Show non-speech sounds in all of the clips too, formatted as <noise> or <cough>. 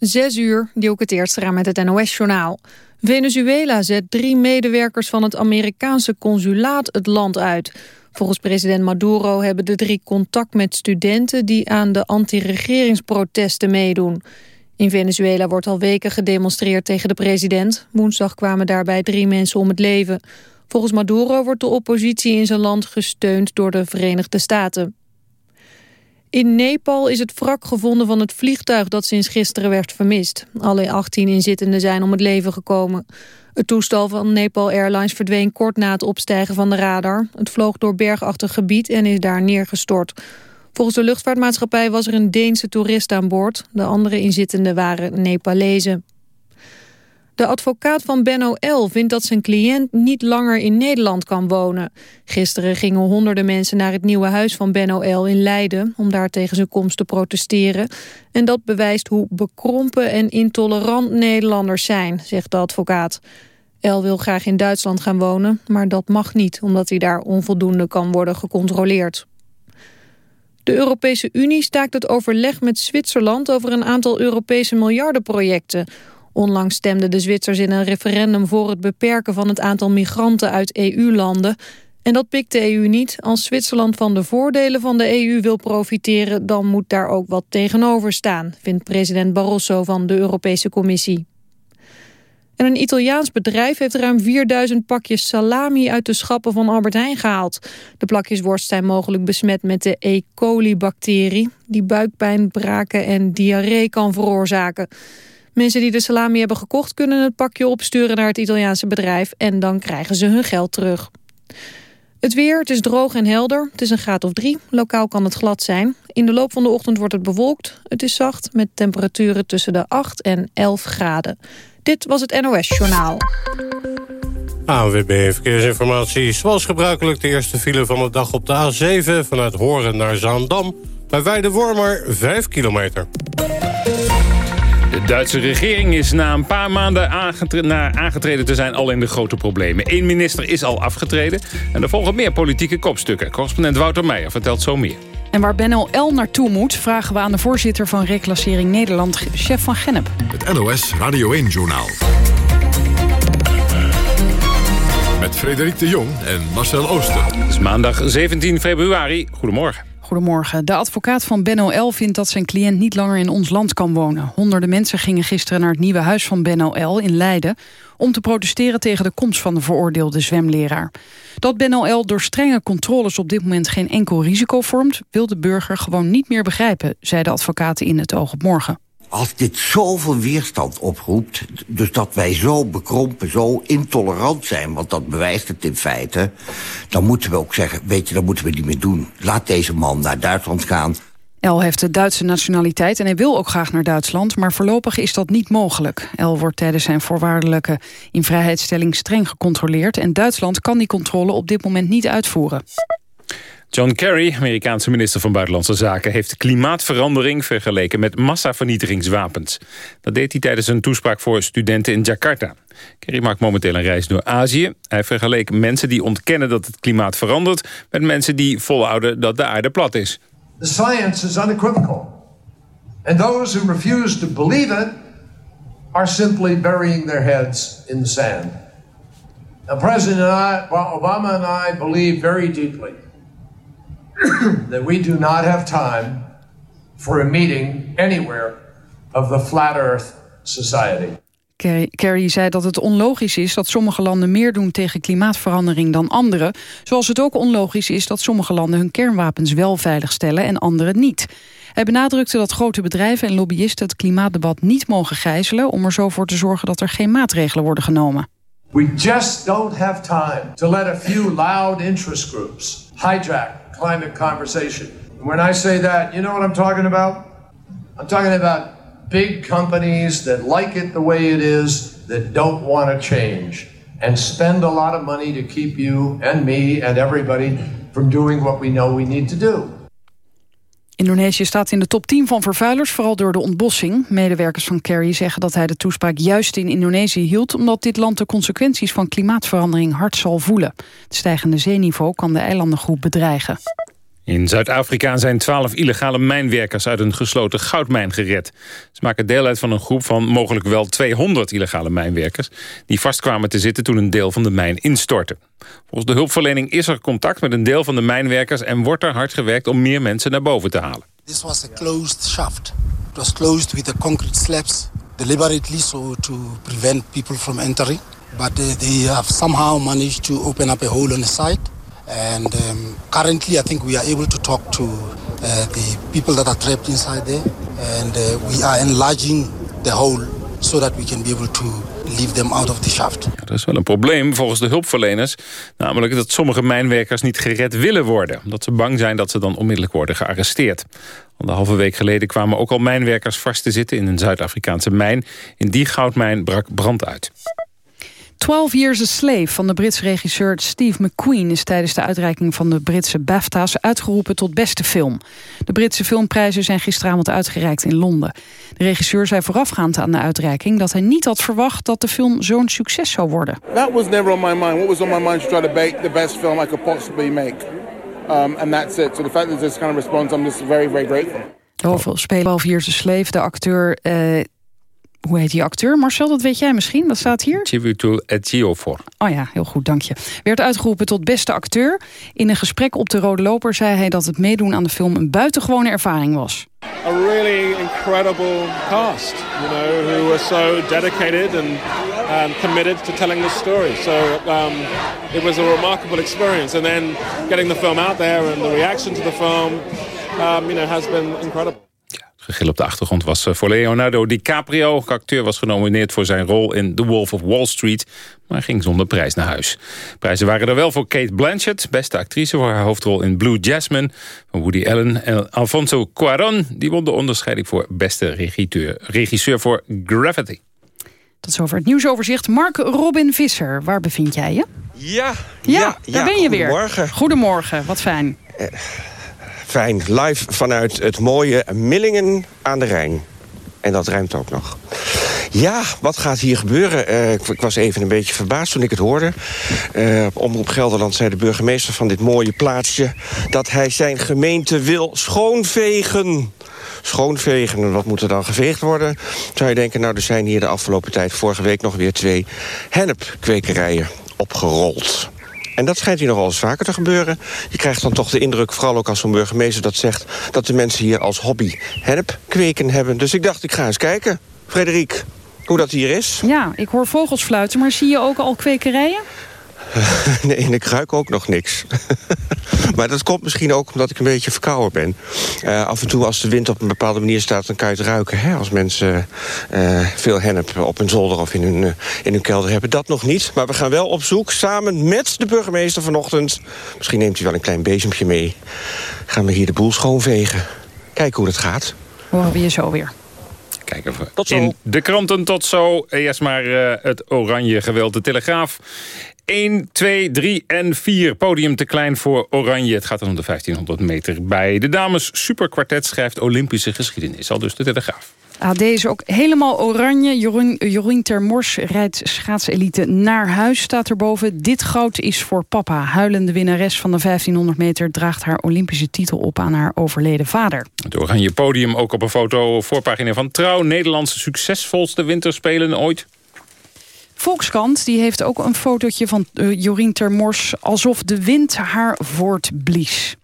Zes uur, die ook het eerst eraan met het NOS-journaal. Venezuela zet drie medewerkers van het Amerikaanse consulaat het land uit. Volgens president Maduro hebben de drie contact met studenten... die aan de anti-regeringsprotesten meedoen. In Venezuela wordt al weken gedemonstreerd tegen de president. Woensdag kwamen daarbij drie mensen om het leven. Volgens Maduro wordt de oppositie in zijn land gesteund door de Verenigde Staten. In Nepal is het wrak gevonden van het vliegtuig dat sinds gisteren werd vermist. Alle 18 inzittenden zijn om het leven gekomen. Het toestel van Nepal Airlines verdween kort na het opstijgen van de radar. Het vloog door bergachtig gebied en is daar neergestort. Volgens de luchtvaartmaatschappij was er een Deense toerist aan boord. De andere inzittenden waren Nepalezen. De advocaat van Benno L. vindt dat zijn cliënt niet langer in Nederland kan wonen. Gisteren gingen honderden mensen naar het nieuwe huis van Benno L. in Leiden... om daar tegen zijn komst te protesteren. En dat bewijst hoe bekrompen en intolerant Nederlanders zijn, zegt de advocaat. El wil graag in Duitsland gaan wonen, maar dat mag niet... omdat hij daar onvoldoende kan worden gecontroleerd. De Europese Unie staakt het overleg met Zwitserland... over een aantal Europese miljardenprojecten... Onlangs stemden de Zwitsers in een referendum voor het beperken van het aantal migranten uit EU-landen. En dat pikt de EU niet. Als Zwitserland van de voordelen van de EU wil profiteren, dan moet daar ook wat tegenover staan, vindt president Barroso van de Europese Commissie. En een Italiaans bedrijf heeft ruim 4000 pakjes salami uit de schappen van Albert Heijn gehaald. De plakjes worst zijn mogelijk besmet met de E. coli-bacterie... die buikpijn, braken en diarree kan veroorzaken. Mensen die de salami hebben gekocht kunnen het pakje opsturen naar het Italiaanse bedrijf en dan krijgen ze hun geld terug. Het weer, het is droog en helder. Het is een graad of drie. Lokaal kan het glad zijn. In de loop van de ochtend wordt het bewolkt. Het is zacht met temperaturen tussen de 8 en 11 graden. Dit was het NOS Journaal. ANWB Verkeersinformatie. Zoals gebruikelijk de eerste file van de dag op de A7... vanuit Horen naar Zaandam. Bij Weidewormer 5 kilometer. De Duitse regering is na een paar maanden aangetreden, aangetreden te zijn al in de grote problemen. Eén minister is al afgetreden en er volgen meer politieke kopstukken. Correspondent Wouter Meijer vertelt zo meer. En waar Benno L naartoe moet, vragen we aan de voorzitter van Reclassering Nederland, chef van Gennep. Het NOS Radio 1-journaal. Met Frederik de Jong en Marcel Ooster. Het is maandag 17 februari. Goedemorgen. Goedemorgen. De advocaat van Benno L. vindt dat zijn cliënt niet langer in ons land kan wonen. Honderden mensen gingen gisteren naar het nieuwe huis van Benno L. in Leiden... om te protesteren tegen de komst van de veroordeelde zwemleraar. Dat Benno L. door strenge controles op dit moment geen enkel risico vormt... wil de burger gewoon niet meer begrijpen, zei de in het oog op morgen als dit zoveel weerstand oproept... dus dat wij zo bekrompen, zo intolerant zijn... want dat bewijst het in feite... dan moeten we ook zeggen, weet je, dat moeten we niet meer doen. Laat deze man naar Duitsland gaan. El heeft de Duitse nationaliteit en hij wil ook graag naar Duitsland... maar voorlopig is dat niet mogelijk. El wordt tijdens zijn voorwaardelijke invrijheidstelling streng gecontroleerd... en Duitsland kan die controle op dit moment niet uitvoeren. John Kerry, Amerikaanse minister van Buitenlandse Zaken... heeft klimaatverandering vergeleken met massavernietigingswapens. Dat deed hij tijdens een toespraak voor studenten in Jakarta. Kerry maakt momenteel een reis door Azië. Hij vergeleek mensen die ontkennen dat het klimaat verandert... met mensen die volhouden dat de aarde plat is. The science is unequivocal. And those who refuse to believe it... are simply burying their heads in the sand. Now, President Obama and I believe very deeply... that we do not have time for a meeting anywhere of the Flat Earth Society. Kerry zei dat het onlogisch is dat sommige landen meer doen tegen klimaatverandering dan anderen. Zoals het ook onlogisch is dat sommige landen hun kernwapens wel veiligstellen en anderen niet. Hij benadrukte dat grote bedrijven en lobbyisten het klimaatdebat niet mogen gijzelen... om er zo voor te zorgen dat er geen maatregelen worden genomen. We just don't have time to let a few loud interest groups hijack climate conversation. When I say that, you know what I'm talking about? I'm talking about big companies that like it the way it is, that don't want to change, and spend a lot of money to keep you and me and everybody from doing what we know we need to do. Indonesië staat in de top 10 van vervuilers, vooral door de ontbossing. Medewerkers van Kerry zeggen dat hij de toespraak juist in Indonesië hield... omdat dit land de consequenties van klimaatverandering hard zal voelen. Het stijgende zeeniveau kan de eilandengroep bedreigen. In Zuid-Afrika zijn twaalf illegale mijnwerkers uit een gesloten goudmijn gered. Ze maken deel uit van een groep van mogelijk wel 200 illegale mijnwerkers... die vastkwamen te zitten toen een deel van de mijn instortte. Volgens de hulpverlening is er contact met een deel van de mijnwerkers... en wordt er hard gewerkt om meer mensen naar boven te halen. This was a closed shaft. Was closed concrete slabs deliberately so to prevent people from entering. But they have somehow managed to open up a hole on the side And um, currently, I think we are able to talk to uh, the people that are trapped inside there. And uh, we are enlarging the hole so that we can be able to leave them out of the shaft. Ja, dat is wel een probleem volgens de hulpverleners. Namelijk dat sommige mijnwerkers niet gered willen worden. Omdat ze bang zijn dat ze dan onmiddellijk worden gearresteerd. Anderhalve week geleden kwamen ook al mijnwerkers vast te zitten in een Zuid-Afrikaanse mijn. In die goudmijn brak brand uit. 12 Years a Slave van de Britse regisseur Steve McQueen... is tijdens de uitreiking van de Britse BAFTA's uitgeroepen tot beste film. De Britse filmprijzen zijn gisteravond uitgereikt in Londen. De regisseur zei voorafgaand aan de uitreiking... dat hij niet had verwacht dat de film zo'n succes zou worden. That was never on my mind. What was on my mind to try to make the best film I could possibly make. Um, and that's it. So the fact that this kind of response, I'm just very, very grateful. De hoofdrolspeler 12 Years a Slave, de acteur... Uh, hoe heet die acteur? Marcel, dat weet jij misschien. Wat staat hier? Chibutul Ejiofor. Oh ja, heel goed, dank je. Werd uitgeroepen tot beste acteur. In een gesprek op de Rode Loper zei hij dat het meedoen aan de film een buitengewone ervaring was. A really incredible cast, you know, who were so dedicated and um, committed to telling the story. So um, it was a remarkable experience. And then getting the film out there and the reaction to the film, um, you know, has been incredible. Gegil op de achtergrond was eh, voor Leonardo DiCaprio. De acteur was genomineerd voor zijn rol in The Wolf of Wall Street... maar ging zonder prijs naar huis. Prijzen waren er wel voor Kate Blanchett... beste actrice voor haar hoofdrol in Blue Jasmine... van Woody Allen en Alfonso Cuarón... die won de onderscheiding voor beste regisseur, regisseur voor Gravity. Tot zover het nieuwsoverzicht. Mark Robin Visser, waar bevind jij je? Ja, ja, ja daar ben je weer. Goedemorgen. Goedemorgen, wat fijn. Uh, Fijn, live vanuit het mooie Millingen aan de Rijn. En dat ruimt ook nog. Ja, wat gaat hier gebeuren? Uh, ik, was even een beetje verbaasd toen ik het hoorde. Uh, op Omroep Gelderland zei de burgemeester van dit mooie plaatsje... dat hij zijn gemeente wil schoonvegen. Schoonvegen, en wat moet er dan geveegd worden? Zou je denken, nou, er zijn hier de afgelopen tijd... vorige week nog weer twee hennepkwekerijen opgerold. En dat schijnt hier nog wel eens vaker te gebeuren. Je krijgt dan toch de indruk, vooral ook als zo'n burgemeester dat zegt... dat de mensen hier als hobby hennep kweken hebben. Dus ik dacht, ik ga eens kijken. Frederik, hoe dat hier is. Ja, ik hoor vogels fluiten, maar zie je ook al kwekerijen? <laughs> nee, en ik ruik ook nog niks. <laughs> maar dat komt misschien ook omdat ik een beetje verkouden ben. Uh, af en toe als de wind op een bepaalde manier staat... dan kan je het ruiken. Hè? Als mensen uh, veel hennep op hun zolder of in hun, uh, in hun kelder hebben. Dat nog niet. Maar we gaan wel op zoek samen met de burgemeester vanochtend. Misschien neemt hij wel een klein bezempje mee. Gaan we hier de boel schoonvegen. Kijken hoe dat gaat. Horen we je zo weer. Kijken we tot zo. in de kranten tot zo. Eerst maar uh, het oranje geweld, de Telegraaf. 1, 2, 3 en 4. Podium te klein voor Oranje. Het gaat dan om de 1500 meter. Bij de dames superkwartet schrijft Olympische geschiedenis. Al dus de Telegraaf. AD is ook helemaal oranje. Jorien, Jorien Termors rijdt schaatselite naar huis, staat erboven. Dit goud is voor papa. Huilende winnares van de 1500 meter... draagt haar Olympische titel op aan haar overleden vader. Het oranje podium ook op een foto. Voorpagina van Trouw. Nederlandse succesvolste winterspelen ooit. Volkskrant die heeft ook een fotootje van uh, Jorien Termors... alsof de wind haar voortblies.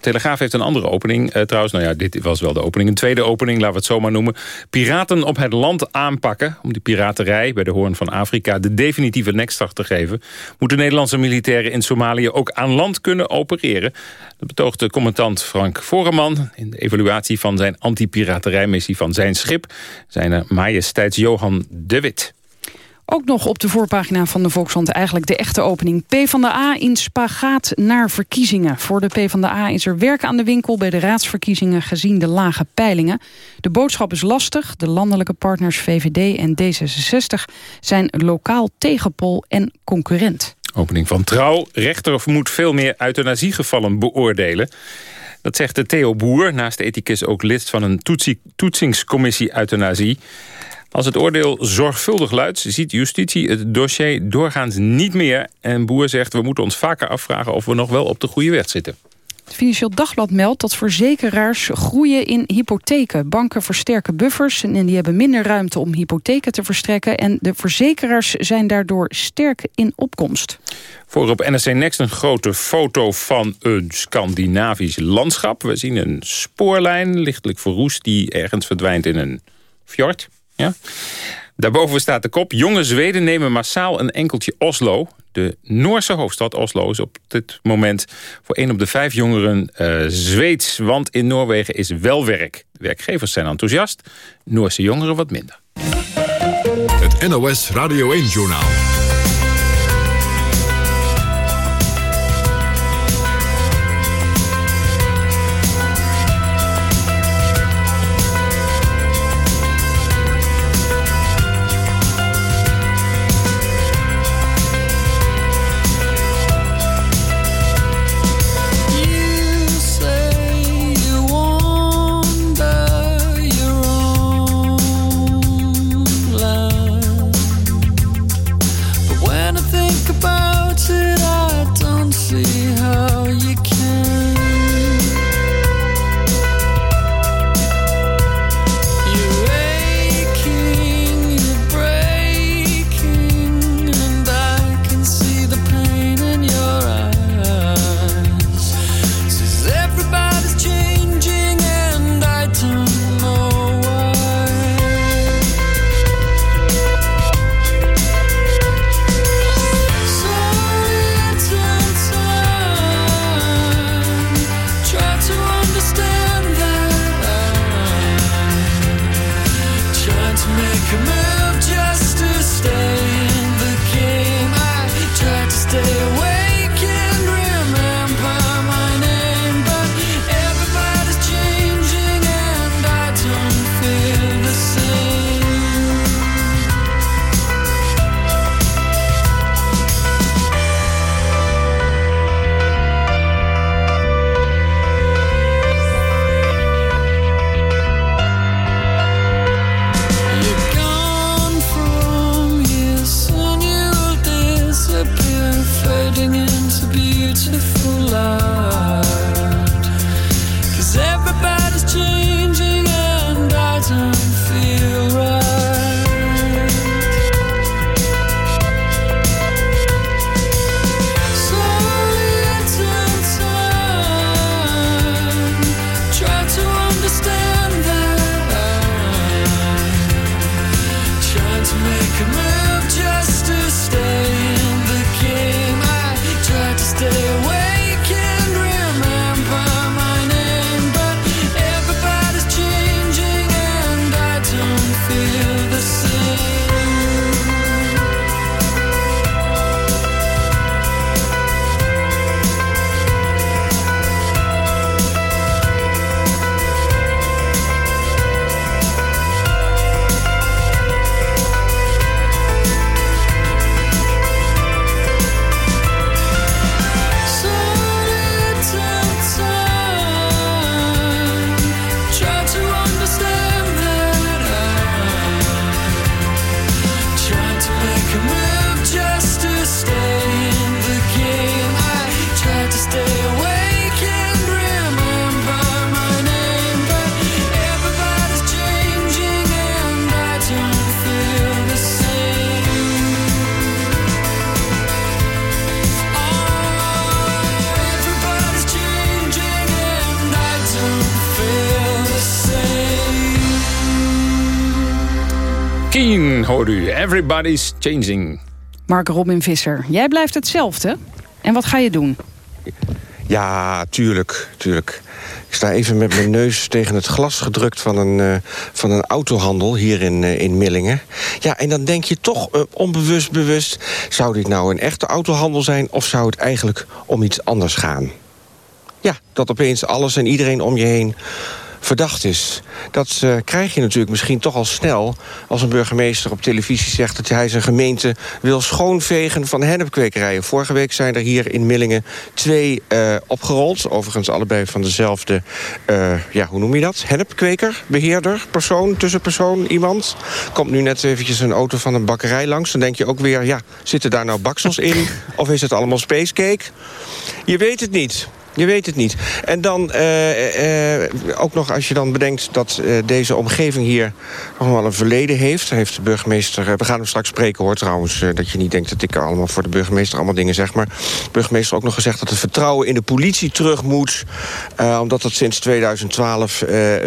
Telegraaf heeft een andere opening. Uh, trouwens, nou ja, dit was wel de opening. Een tweede opening, laten we het zo maar noemen. Piraten op het land aanpakken. Om die piraterij bij de Hoorn van Afrika de definitieve nekstart te geven... moeten Nederlandse militairen in Somalië ook aan land kunnen opereren. Dat betoogde commandant Frank Voreman... in de evaluatie van zijn anti-piraterijmissie van zijn schip. Zijn majesteits Johan de Wit. Ook nog op de voorpagina van de Volkskrant eigenlijk de echte opening. PvdA in spagaat naar verkiezingen. Voor de PvdA is er werk aan de winkel bij de raadsverkiezingen gezien de lage peilingen. De boodschap is lastig. De landelijke partners VVD en D66 zijn lokaal tegenpol en concurrent. Opening van Trouw. Rechter moet veel meer euthanasiegevallen beoordelen. Dat zegt de Theo Boer, naast de ethicus ook lid van een toetsingscommissie euthanasie. Als het oordeel zorgvuldig luidt, ziet justitie het dossier doorgaans niet meer. En Boer zegt, we moeten ons vaker afvragen of we nog wel op de goede weg zitten. Het Financieel Dagblad meldt dat verzekeraars groeien in hypotheken. Banken versterken buffers en die hebben minder ruimte om hypotheken te verstrekken. En de verzekeraars zijn daardoor sterk in opkomst. Voor op NSC Next een grote foto van een Scandinavisch landschap. We zien een spoorlijn, lichtelijk verroest, die ergens verdwijnt in een fjord. Ja? Daarboven staat de kop... jonge Zweden nemen massaal een enkeltje Oslo. De Noorse hoofdstad Oslo is op dit moment voor één op de vijf jongeren uh, Zweeds. Want in Noorwegen is wel werk. Werkgevers zijn enthousiast, Noorse jongeren wat minder. Het NOS Radio 1-journaal. U. Everybody's changing. Mark Robin Visser, jij blijft hetzelfde. En wat ga je doen? Ja, tuurlijk, tuurlijk. Ik sta even met mijn neus tegen het glas gedrukt van een, uh, van een autohandel hier in, uh, in Millingen. Ja, en dan denk je toch uh, onbewust bewust... zou dit nou een echte autohandel zijn of zou het eigenlijk om iets anders gaan? Ja, dat opeens alles en iedereen om je heen verdacht is. Dat uh, krijg je natuurlijk misschien toch al snel... als een burgemeester op televisie zegt dat hij zijn gemeente... wil schoonvegen van hennepkwekerijen. Vorige week zijn er hier in Millingen twee uh, opgerold. Overigens allebei van dezelfde, uh, ja, hoe noem je dat? Hennepkweker, beheerder, persoon, tussenpersoon, iemand. Komt nu net eventjes een auto van een bakkerij langs. Dan denk je ook weer, ja, zitten daar nou baksels in? of is het allemaal spacecake? Je weet het niet. Je weet het niet. En dan uh, uh, ook nog als je dan bedenkt dat uh, deze omgeving hier nog wel een verleden heeft. Heeft de burgemeester, we gaan hem straks spreken hoor trouwens... dat je niet denkt dat ik allemaal voor de burgemeester allemaal dingen zeg... maar de burgemeester ook nog gezegd dat het vertrouwen in de politie terug moet... omdat dat sinds 2012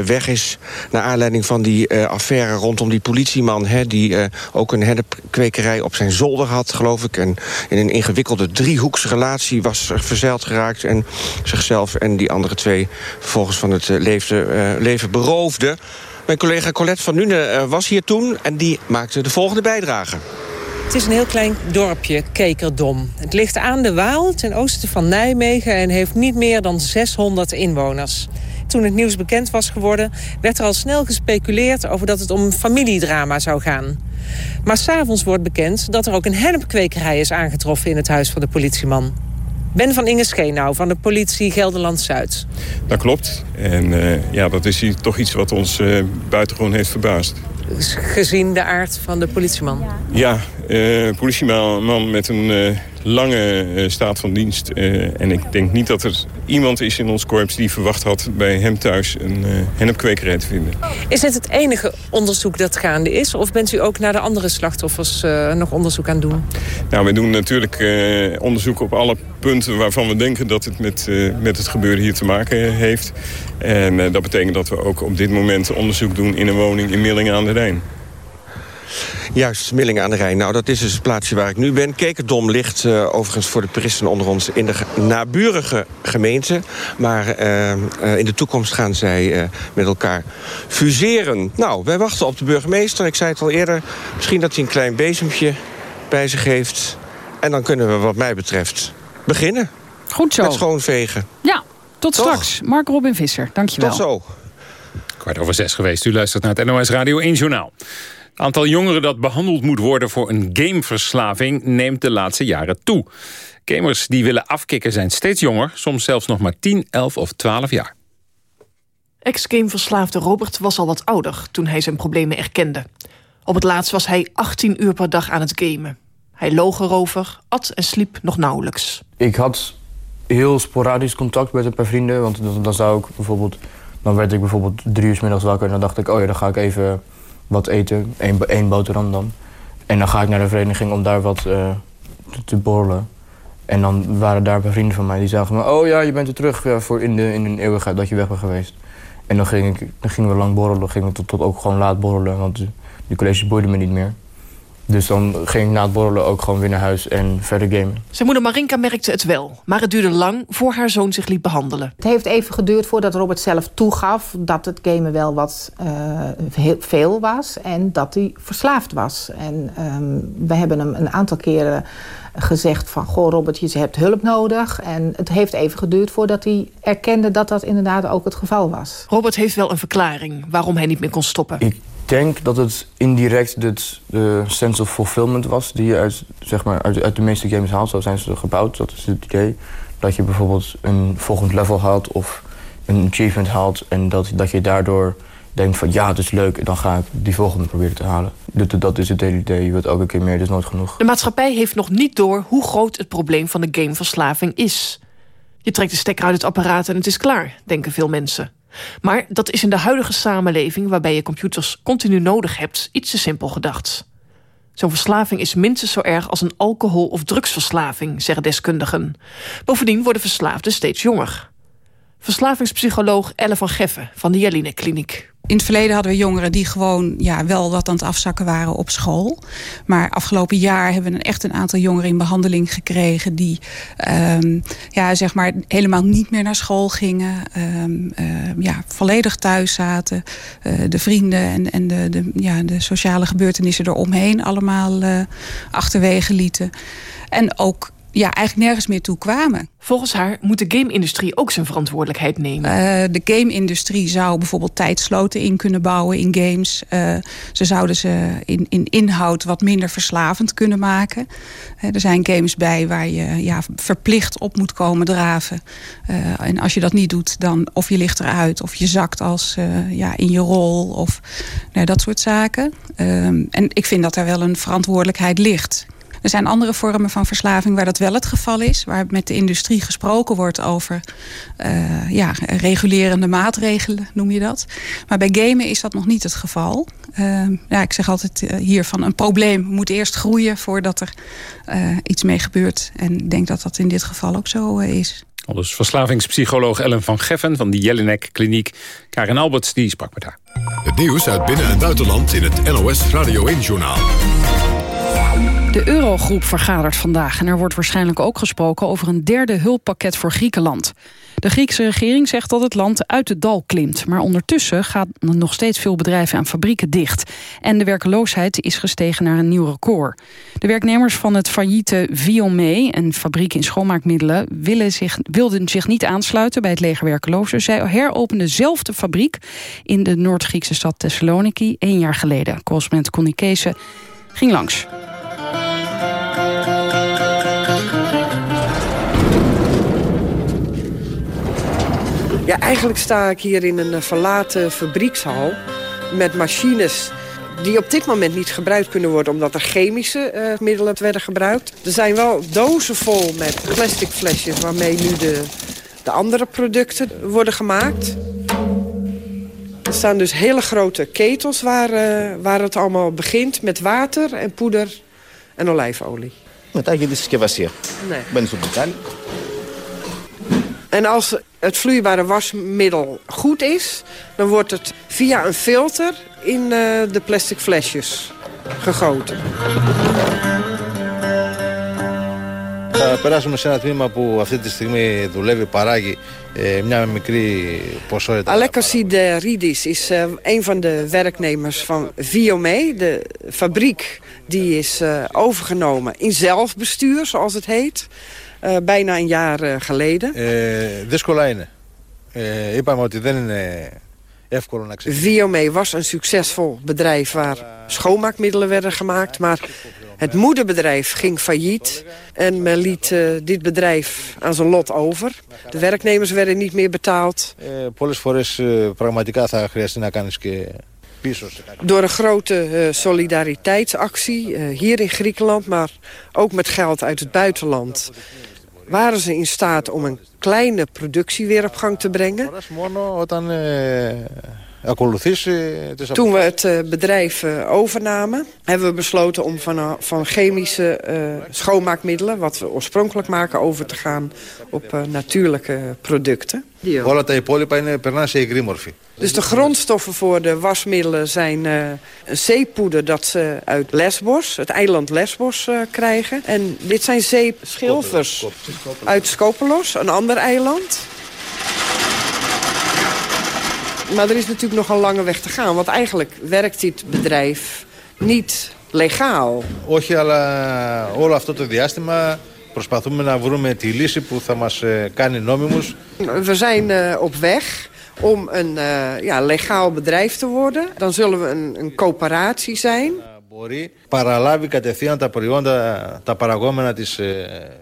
weg is... naar aanleiding van die affaire rondom die politieman... Hè, die ook een hennepkwekerij op zijn zolder had, geloof ik... en in een ingewikkelde driehoeksrelatie was verzeild geraakt... en zichzelf en die andere twee vervolgens van het leven, uh, leven beroofde. Mijn collega Colette van Nuenen uh, was hier toen en die maakte de volgende bijdrage. Het is een heel klein dorpje, Kekerdom. Het ligt aan de Waal, ten oosten van Nijmegen... en heeft niet meer dan 600 inwoners. Toen het nieuws bekend was geworden, werd er al snel gespeculeerd... over dat het om een familiedrama zou gaan. Maar s'avonds wordt bekend dat er ook een hennepkwekerij is aangetroffen... in het huis van de politieman. Ben van Inge Scheenau van de politie Gelderland-Zuid. Dat klopt. En uh, ja, dat is hier toch iets wat ons uh, buitengewoon heeft verbaasd. Gezien de aard van de politieman? Ja, uh, politieman met een lange uh, staat van dienst. En ik denk niet dat er iemand is in ons korps die verwacht had... bij hem thuis een hennepkwekerij te vinden. Is dit het enige onderzoek dat gaande is? Of bent u ook naar de andere slachtoffers nog onderzoek aan doen? Nou, we doen natuurlijk onderzoek op alle punten... waarvan we denken dat het met, met het gebeuren hier te maken heeft. En dat betekent dat we ook op dit moment onderzoek doen... in een woning in Millingen aan de Rijn. Juist, Millingen aan de Rijn. Nou, dat is dus het plaatsje waar ik nu ben. Kekerdom ligt uh, overigens voor de puristen onder ons... in de naburige gemeente. Maar uh, uh, in de toekomst gaan zij met elkaar fuseren. Nou, wij wachten op de burgemeester. Ik zei het al eerder. Misschien dat hij een klein bezempje bij zich heeft. En dan kunnen we wat mij betreft beginnen. Goed zo. Met schoonvegen. Ja, tot Toch? straks. Mark Robin Visser, dankjewel. Tot zo. Kwart over zes geweest. U luistert naar het NOS Radio 1 Journaal aantal jongeren dat behandeld moet worden voor een gameverslaving neemt de laatste jaren toe. Gamers die willen afkicken zijn steeds jonger, soms zelfs nog maar 10, 11 of 12 jaar. Ex-gameverslaafde Robert was al wat ouder toen hij zijn problemen erkende. Op het laatst was hij 18 uur per dag aan het gamen. Hij loog erover, at en sliep nog nauwelijks. Ik had heel sporadisch contact met een paar vrienden. Want dan, dan zou ik bijvoorbeeld... Dan werd ik bijvoorbeeld drie uur middags wakker en dan dacht ik... oh ja, dan ga ik even wat eten, één, één boterham dan. En dan ga ik naar de vereniging om daar wat uh, te, borrelen. En dan waren daar paar vrienden van mij die zagen me... oh ja, je bent er terug ja, voor in, de, in een eeuwigheid dat je weg bent geweest. En dan, ging ik, dan gingen we lang borrelen, gingen we tot, tot ook gewoon laat borrelen... want die colleges boeiden me niet meer. Dus dan ging ik na het borrelen ook gewoon weer naar huis en verder gamen. Zijn moeder Marinka merkte het wel. Maar het duurde lang voor haar zoon zich liet behandelen. Het heeft even geduurd voordat Robert zelf toegaf... dat het gamen wel wat uh, heel veel was en dat hij verslaafd was. En um, we hebben hem een aantal keren gezegd van... goh Robert, je hebt hulp nodig. En het heeft even geduurd voordat hij erkende dat dat inderdaad ook het geval was. Robert heeft wel een verklaring waarom hij niet meer kon stoppen. Ik denk dat het indirect de sense of fulfillment was... die je uit, zeg maar, uit, uit, de meeste games haalt. Zo zijn ze gebouwd, dat is het idee. Dat je bijvoorbeeld een volgend level haalt of een achievement haalt... en dat, dat je daardoor denkt van ja, het is leuk... en dan ga ik die volgende proberen te halen. Dat, dat is het hele idee. Je wilt elke keer meer, dat is nooit genoeg. De maatschappij heeft nog niet door hoe groot het probleem van de gameverslaving is. Je trekt de stekker uit het apparaat en het is klaar, denken veel mensen. Maar dat is in de huidige samenleving... waarbij je computers continu nodig hebt, iets te simpel gedacht. Zo'n verslaving is minstens zo erg als een alcohol- of drugsverslaving, zeggen deskundigen. Bovendien worden verslaafden steeds jonger. Verslavingspsycholoog Elle van Geffen van de Jeline Kliniek. In het verleden hadden we jongeren die gewoon ja, wel wat aan het afzakken waren op school. Maar afgelopen jaar hebben we echt een aantal jongeren in behandeling gekregen... die um, ja, zeg maar helemaal niet meer naar school gingen. Um, uh, ja, volledig thuis zaten. Uh, de vrienden en, en de, de, ja, de sociale gebeurtenissen eromheen allemaal uh, achterwege lieten. En ook ja, eigenlijk nergens meer toe kwamen. Volgens haar moet de game-industrie ook zijn verantwoordelijkheid nemen. Uh, de game-industrie zou bijvoorbeeld tijdsloten in kunnen bouwen in games. Uh, ze zouden ze in, in inhoud wat minder verslavend kunnen maken. Uh, er zijn games bij waar je ja, verplicht op moet komen draven. en als je dat niet doet, dan of je ligt eruit... of je zakt als, ja, in je rol of nou, dat soort zaken. Ehm, en ik vind dat er wel een verantwoordelijkheid ligt... Er zijn andere vormen van verslaving waar dat wel het geval is. Waar met de industrie gesproken wordt over uh, ja, regulerende maatregelen, noem je dat. Maar bij gamen is dat nog niet het geval. Uh, ja, ik zeg altijd uh, hier van een probleem moet eerst groeien voordat er iets mee gebeurt. En ik denk dat dat in dit geval ook zo is. Dus verslavingspsycholoog Ellen van Geffen van de Jelinek Kliniek. Karin Alberts die sprak met haar. Het nieuws uit binnen- en buitenland in het NOS Radio 1-journaal. De Eurogroep vergadert vandaag en er wordt waarschijnlijk ook gesproken over een derde hulppakket voor Griekenland. De Griekse regering zegt dat het land uit het dal klimt. Maar ondertussen gaan nog steeds veel bedrijven en fabrieken dicht. En de werkloosheid is gestegen naar een nieuw record. De werknemers van het failliete Viomé, een fabriek in schoonmaakmiddelen... Willen zich, wilden zich niet aansluiten bij het leger werklozen. Zij heropenden zelf de fabriek in de Noord-Griekse stad Thessaloniki... één jaar geleden. Correspondent Connie Keese ging langs. Ja, eigenlijk sta ik hier in een eh, verlaten fabriekshal met machines die op dit moment niet gebruikt kunnen worden... omdat er chemische eh, middelen werden gebruikt. Er zijn wel dozen vol met plastic flesjes... waarmee nu de, de andere producten worden gemaakt. Er staan dus hele grote ketels waar, eh, waar het allemaal begint... met water en poeder en olijfolie. Met eigen hier? Nee. Ben zo betaald. En als het vloeibare wasmiddel goed is... dan wordt het via een filter in uh, de plastic flesjes gegoten. Θα περάσουμε σε ένα τμήμα που αυτή τη στιγμή δουλεύει, παράγει ε, μια μικρή ποσότητα. Alekosideridis is uh, een van de werknemers van Viome. De fabriek die is uh, overgenomen in zelfbestuur, zoals het heet. Uh, bijna een jaar uh, geleden. Ε, δύσκολα είναι. Ε, είπαμε ότι δεν είναι εύκολο να ξεκινήσει. Viome was een succesvol bedrijf waar schoonmaakmiddelen werden gemaakt. Maar het moederbedrijf ging failliet. En men liet uh, dit bedrijf aan zijn lot over. De werknemers werden niet meer betaald. Ε, πολλές φορές πραγματικά θα χρειαστεί να κάνεις και door een grote uh, solidariteitsactie uh, hier in Griekenland... maar ook met geld uit het buitenland... waren ze in staat om een kleine productie weer op gang te brengen. Toen we het uh, bedrijf uh, overnamen, hebben we besloten om van, uh, van chemische schoonmaakmiddelen... wat we oorspronkelijk maken, over te gaan op natuurlijke producten. Όλα τα υπόλοιπα είναι, περνάνε σε υγρή μορφή. Dus de grondstoffen voor de wasmiddelen zijn uh, een zeepoeder dat ze uit Lesbos, het eiland Lesbos, uh, krijgen. En dit zijn zeepschilfers uit Skopelos, een ander eiland. Maar er is natuurlijk nog een lange weg te gaan. Want eigenlijk werkt dit bedrijf niet legaal. Όχι, αλλά όλο αυτό το διάστημα προσπαθούμε να βρούμε τη λύση που θα μας κάνει νόμιμους. We zijn uh, op weg om een uh, ja, legaal bedrijf te worden. Dan zullen we een, een coöperatie zijn. Μπορεί παραλάβει κατευθείαν τα προϊόντα, τα παραγόμενα της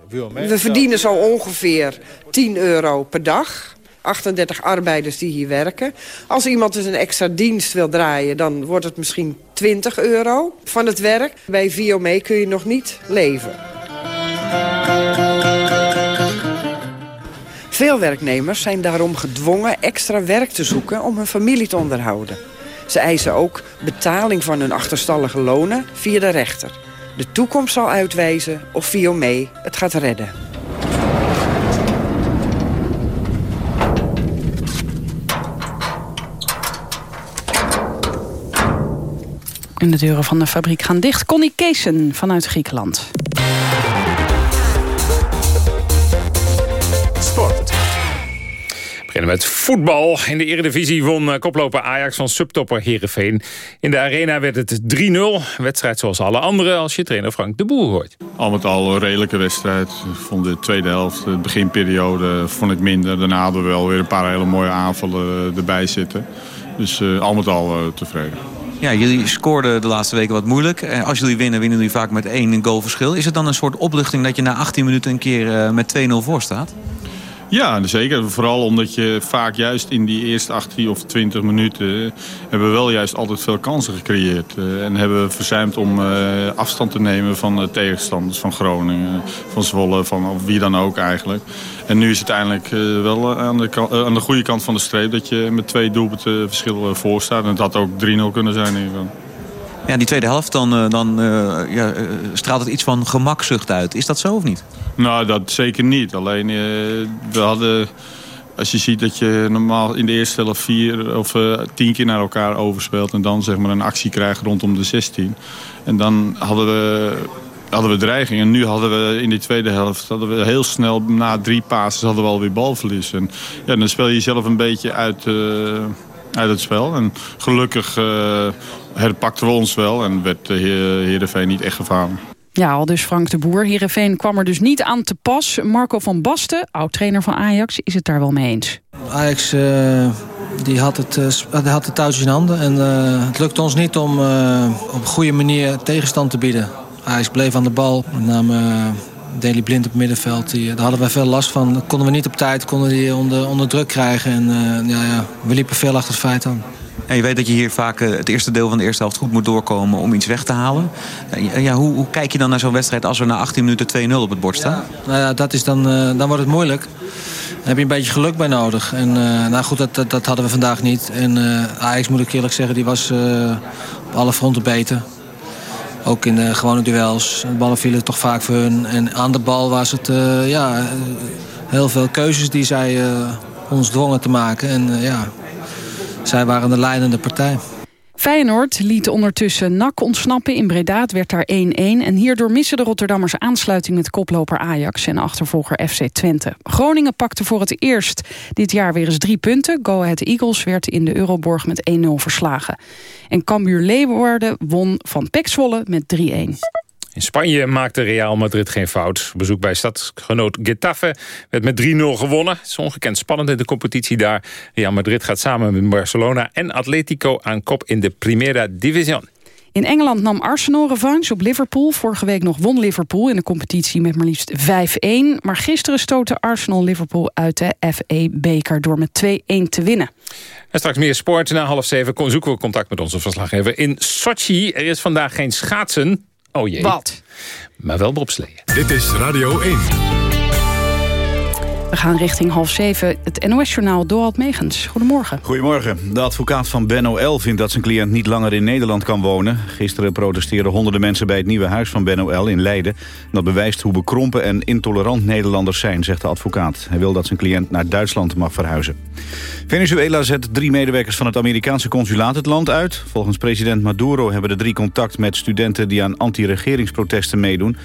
βιομέσης. We verdienen zo ongeveer 10 euro per dag. 38 arbeiders die hier werken. Als iemand dus een extra dienst wil draaien, dan wordt het misschien 20 euro van het werk. Bij Viome kun je nog niet leven. Veel werknemers zijn daarom gedwongen extra werk te zoeken om hun familie te onderhouden. Ze eisen ook betaling van hun achterstallige lonen via de rechter. De toekomst zal uitwijzen of Viome het gaat redden. En de deuren van de fabriek gaan dicht. Connie Keesen vanuit Griekenland. Sport. We beginnen met voetbal. In de Eredivisie won koploper Ajax van subtopper Heerenveen. In de arena werd het 3-0. Wedstrijd zoals alle andere als je trainer Frank de Boer hoort. Al met al een redelijke wedstrijd. Ik vond de tweede helft, de beginperiode, vond ik minder. Daarna hadden we wel weer een paar hele mooie aanvallen erbij zitten. Dus uh, al met al uh, tevreden. Ja, jullie scoorden de laatste weken wat moeilijk. Als jullie winnen, winnen jullie vaak met één goal verschil. Is het dan een soort opluchting dat je na 18 minuten een keer met 2-0 voor staat? Ja, zeker. Vooral omdat je vaak juist in die eerste 18 of 20 minuten... hebben we wel juist altijd veel kansen gecreëerd. Uh, en hebben we verzuimd om uh, afstand te nemen van de tegenstanders van Groningen. Van Zwolle, van wie dan ook eigenlijk. En nu is het uiteindelijk wel aan de, aan de goede kant van de streep... dat je met twee doelpunten verschil voor staat. En het had ook 3-0 kunnen zijn in ieder geval. Ja, die tweede helft, dan, dan ja, straalt het iets van gemakzucht uit. Is dat zo of niet? Nou, dat zeker niet. Alleen, we hadden... Als je ziet dat je normaal in de eerste helft vier of tien keer naar elkaar overspeelt... en dan zeg maar een actie krijgt rondom de 16. En dan hadden we, hadden we dreiging. En nu hadden we in die tweede helft hadden we heel snel... na drie passes hadden we alweer balverlies. En ja, dan speel je jezelf een beetje uit, uit het spel. En gelukkig herpakten we ons wel en werd Heerenveen niet echt gevaarlijk. Ja, al dus Frank de Boer. Heerenveen kwam er dus niet aan te pas. Marco van Basten, oud-trainer van Ajax, is het daar wel mee eens. Ajax uh, die had, het, uh, had de touwtjes in handen. En uh, het lukte ons niet om op een goede manier tegenstand te bieden. Ajax bleef aan de bal. Met name Deli Blind op het middenveld. Die, daar hadden wij veel last van. Dat konden we niet op tijd konden die onder, onder druk krijgen. En ja, ja, we liepen veel achter het feit aan. En je weet dat je hier vaak het eerste deel van de eerste helft goed moet doorkomen om iets weg te halen. Ja, hoe, hoe kijk je dan naar zo'n wedstrijd als er na 18 minuten 2-0 op het bord staan? Ja, nou ja, dat is dan, dan wordt het moeilijk. Daar heb je een beetje geluk bij nodig. En uh, nou goed, dat, dat, dat, hadden we vandaag niet. En uh, Ajax moet ik eerlijk zeggen, die was op alle fronten beter. Ook in de gewone duels. De ballen vielen toch vaak voor hun. En aan de bal was het ja, heel veel keuzes die zij ons dwongen te maken. En ja, zij waren de leidende partij. Feyenoord liet ondertussen NAC ontsnappen. In Breda werd daar 1-1. En hierdoor missen de Rotterdammers aansluiting met koploper Ajax en achtervolger FC Twente. Groningen pakte voor het eerst dit jaar weer eens drie punten. Go Ahead Eagles werd in de Euroborg met 1-0 verslagen. En Cambuur Leeuwarden won van Pek Zwolle met 3-1. In Spanje maakte Real Madrid geen fout. Bezoek bij stadsgenoot Getafe werd met 3-0 gewonnen. Het is ongekend spannend in de competitie daar. Real Madrid gaat samen met Barcelona en Atletico aan kop in de Primera División. In Engeland nam Arsenal revanche op Liverpool. Vorige week nog won Liverpool in de competitie met maar liefst 5-1. Maar gisteren stootte Arsenal Liverpool uit de FA-beker door met 2-1 te winnen. En straks meer sport. Na half zeven zoeken we contact met onze verslaggever in Sochi. Er is vandaag geen schaatsen. Oh jee. Wat? Maar wel bobsleeën. Dit is Radio 1. We gaan richting half zeven. Het NOS-journaal Dorald Megens. Goedemorgen. Goedemorgen. De advocaat van Ben OL vindt dat zijn cliënt niet langer in Nederland kan wonen. Gisteren protesteerden honderden mensen bij het nieuwe huis van Ben OL in Leiden. Dat bewijst hoe bekrompen en intolerant Nederlanders zijn, zegt de advocaat. Hij wil dat zijn cliënt naar Duitsland mag verhuizen. Venezuela zet drie medewerkers van het Amerikaanse consulaat het land uit. Volgens president Maduro hebben de drie contact met studenten die aan anti-regeringsprotesten meedoen.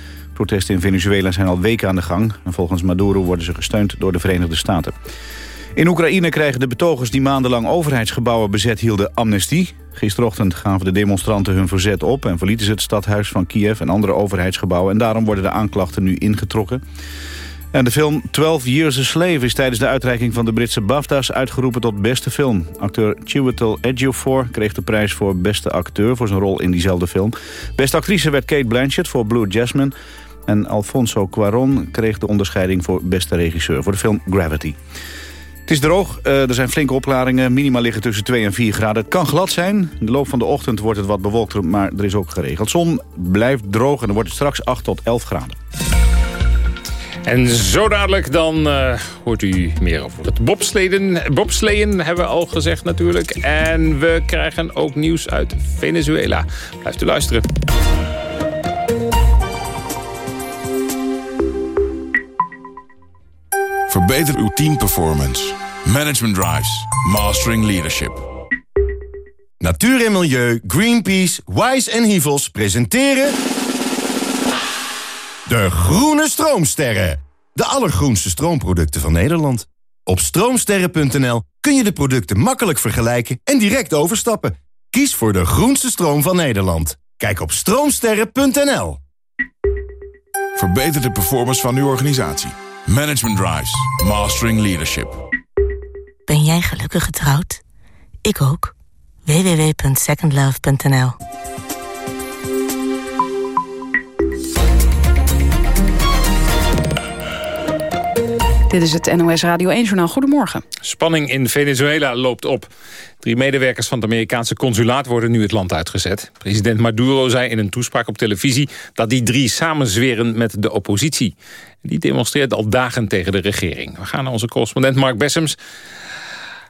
Protesten in Venezuela zijn al weken aan de gang. En volgens Maduro worden ze gesteund door de Verenigde Staten. In Oekraïne krijgen de betogers die maandenlang overheidsgebouwen bezet hielden amnestie. Gisterochtend gaven de demonstranten hun verzet op en verlieten ze het stadhuis van Kiev en andere overheidsgebouwen. En daarom worden de aanklachten nu ingetrokken. En de film 12 Years a Slave is tijdens de uitreiking van de Britse BAFTA's uitgeroepen tot beste film. Acteur Chiwetel Ejiofor kreeg de prijs voor beste acteur voor zijn rol in diezelfde film. Beste actrice werd Kate Blanchett voor Blue Jasmine. En Alfonso Cuaron kreeg de onderscheiding voor beste regisseur voor de film Gravity. Het is droog, eh, er zijn flinke opklaringen. Minima liggen tussen 2 en 4 graden. Het kan glad zijn. In de loop van de ochtend wordt het wat bewolkter, maar er is ook geregeld. Zon blijft droog en dan wordt het straks 8 tot 11 graden. En zo dadelijk dan uh, hoort u meer over het bobsleden. Bobsleeën hebben we al gezegd natuurlijk. En we krijgen ook nieuws uit Venezuela. Blijft u luisteren. Verbeter uw teamperformance. Management Drives. Mastering Leadership. Natuur en Milieu, Greenpeace, Wise en Hivels presenteren... De Groene Stroomsterren. De allergroenste stroomproducten van Nederland. Op stroomsterren.nl kun je de producten makkelijk vergelijken en direct overstappen. Kies voor de groenste stroom van Nederland. Kijk op stroomsterren.nl. Verbeter de performance van uw organisatie. Management Drives. Mastering Leadership. Ben jij gelukkig getrouwd? Ik ook. www.secondlove.nl Dit is het NOS Radio 1-journaal. Goedemorgen. Spanning in Venezuela loopt op. Drie medewerkers van het Amerikaanse consulaat worden nu het land uitgezet. President Maduro zei in een toespraak op televisie... dat die drie samenzweren met de oppositie. Die demonstreert al dagen tegen de regering. We gaan naar onze correspondent Mark Bessems.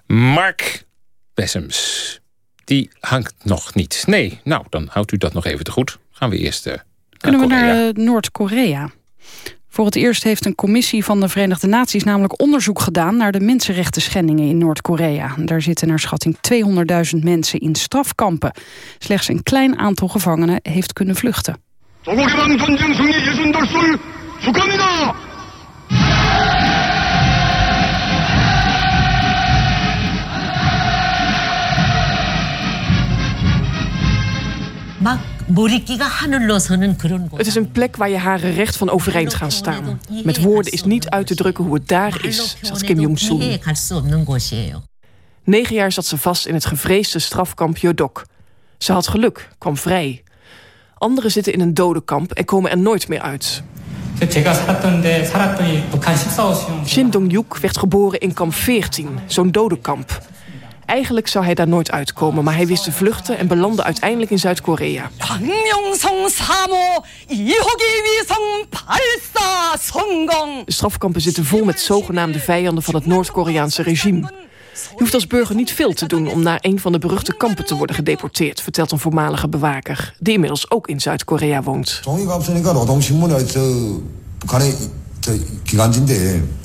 Mark Bessems, die hangt nog niet. Nee, nou, dan houdt u dat nog even te goed. Gaan we eerst uh, Kunnen we naar uh, Noord-Korea? Voor het eerst heeft een commissie van de Verenigde Naties namelijk onderzoek gedaan naar de mensenrechten schendingen in Noord-Korea. Daar zitten naar schatting 200.000 mensen in strafkampen. Slechts een klein aantal gevangenen heeft kunnen vluchten. Het is een plek waar je haren recht van overeind gaan staan. Met woorden is niet uit te drukken hoe het daar is, zegt Kim Jong-soon. Negen jaar zat ze vast in het gevreesde strafkamp Yodok. Ze had geluk, kwam vrij. Anderen zitten in een dodenkamp en komen er nooit meer uit. Shin Dong-yuk werd geboren in kamp 14, zo'n dodenkamp. Eigenlijk zou hij daar nooit uitkomen, maar hij wist te vluchten en belandde uiteindelijk in Zuid-Korea. De strafkampen zitten vol met zogenaamde vijanden van het Noord-Koreaanse regime. Je hoeft als burger niet veel te doen om naar een van de beruchte kampen te worden gedeporteerd, vertelt een voormalige bewaker, die inmiddels ook in Zuid-Korea woont.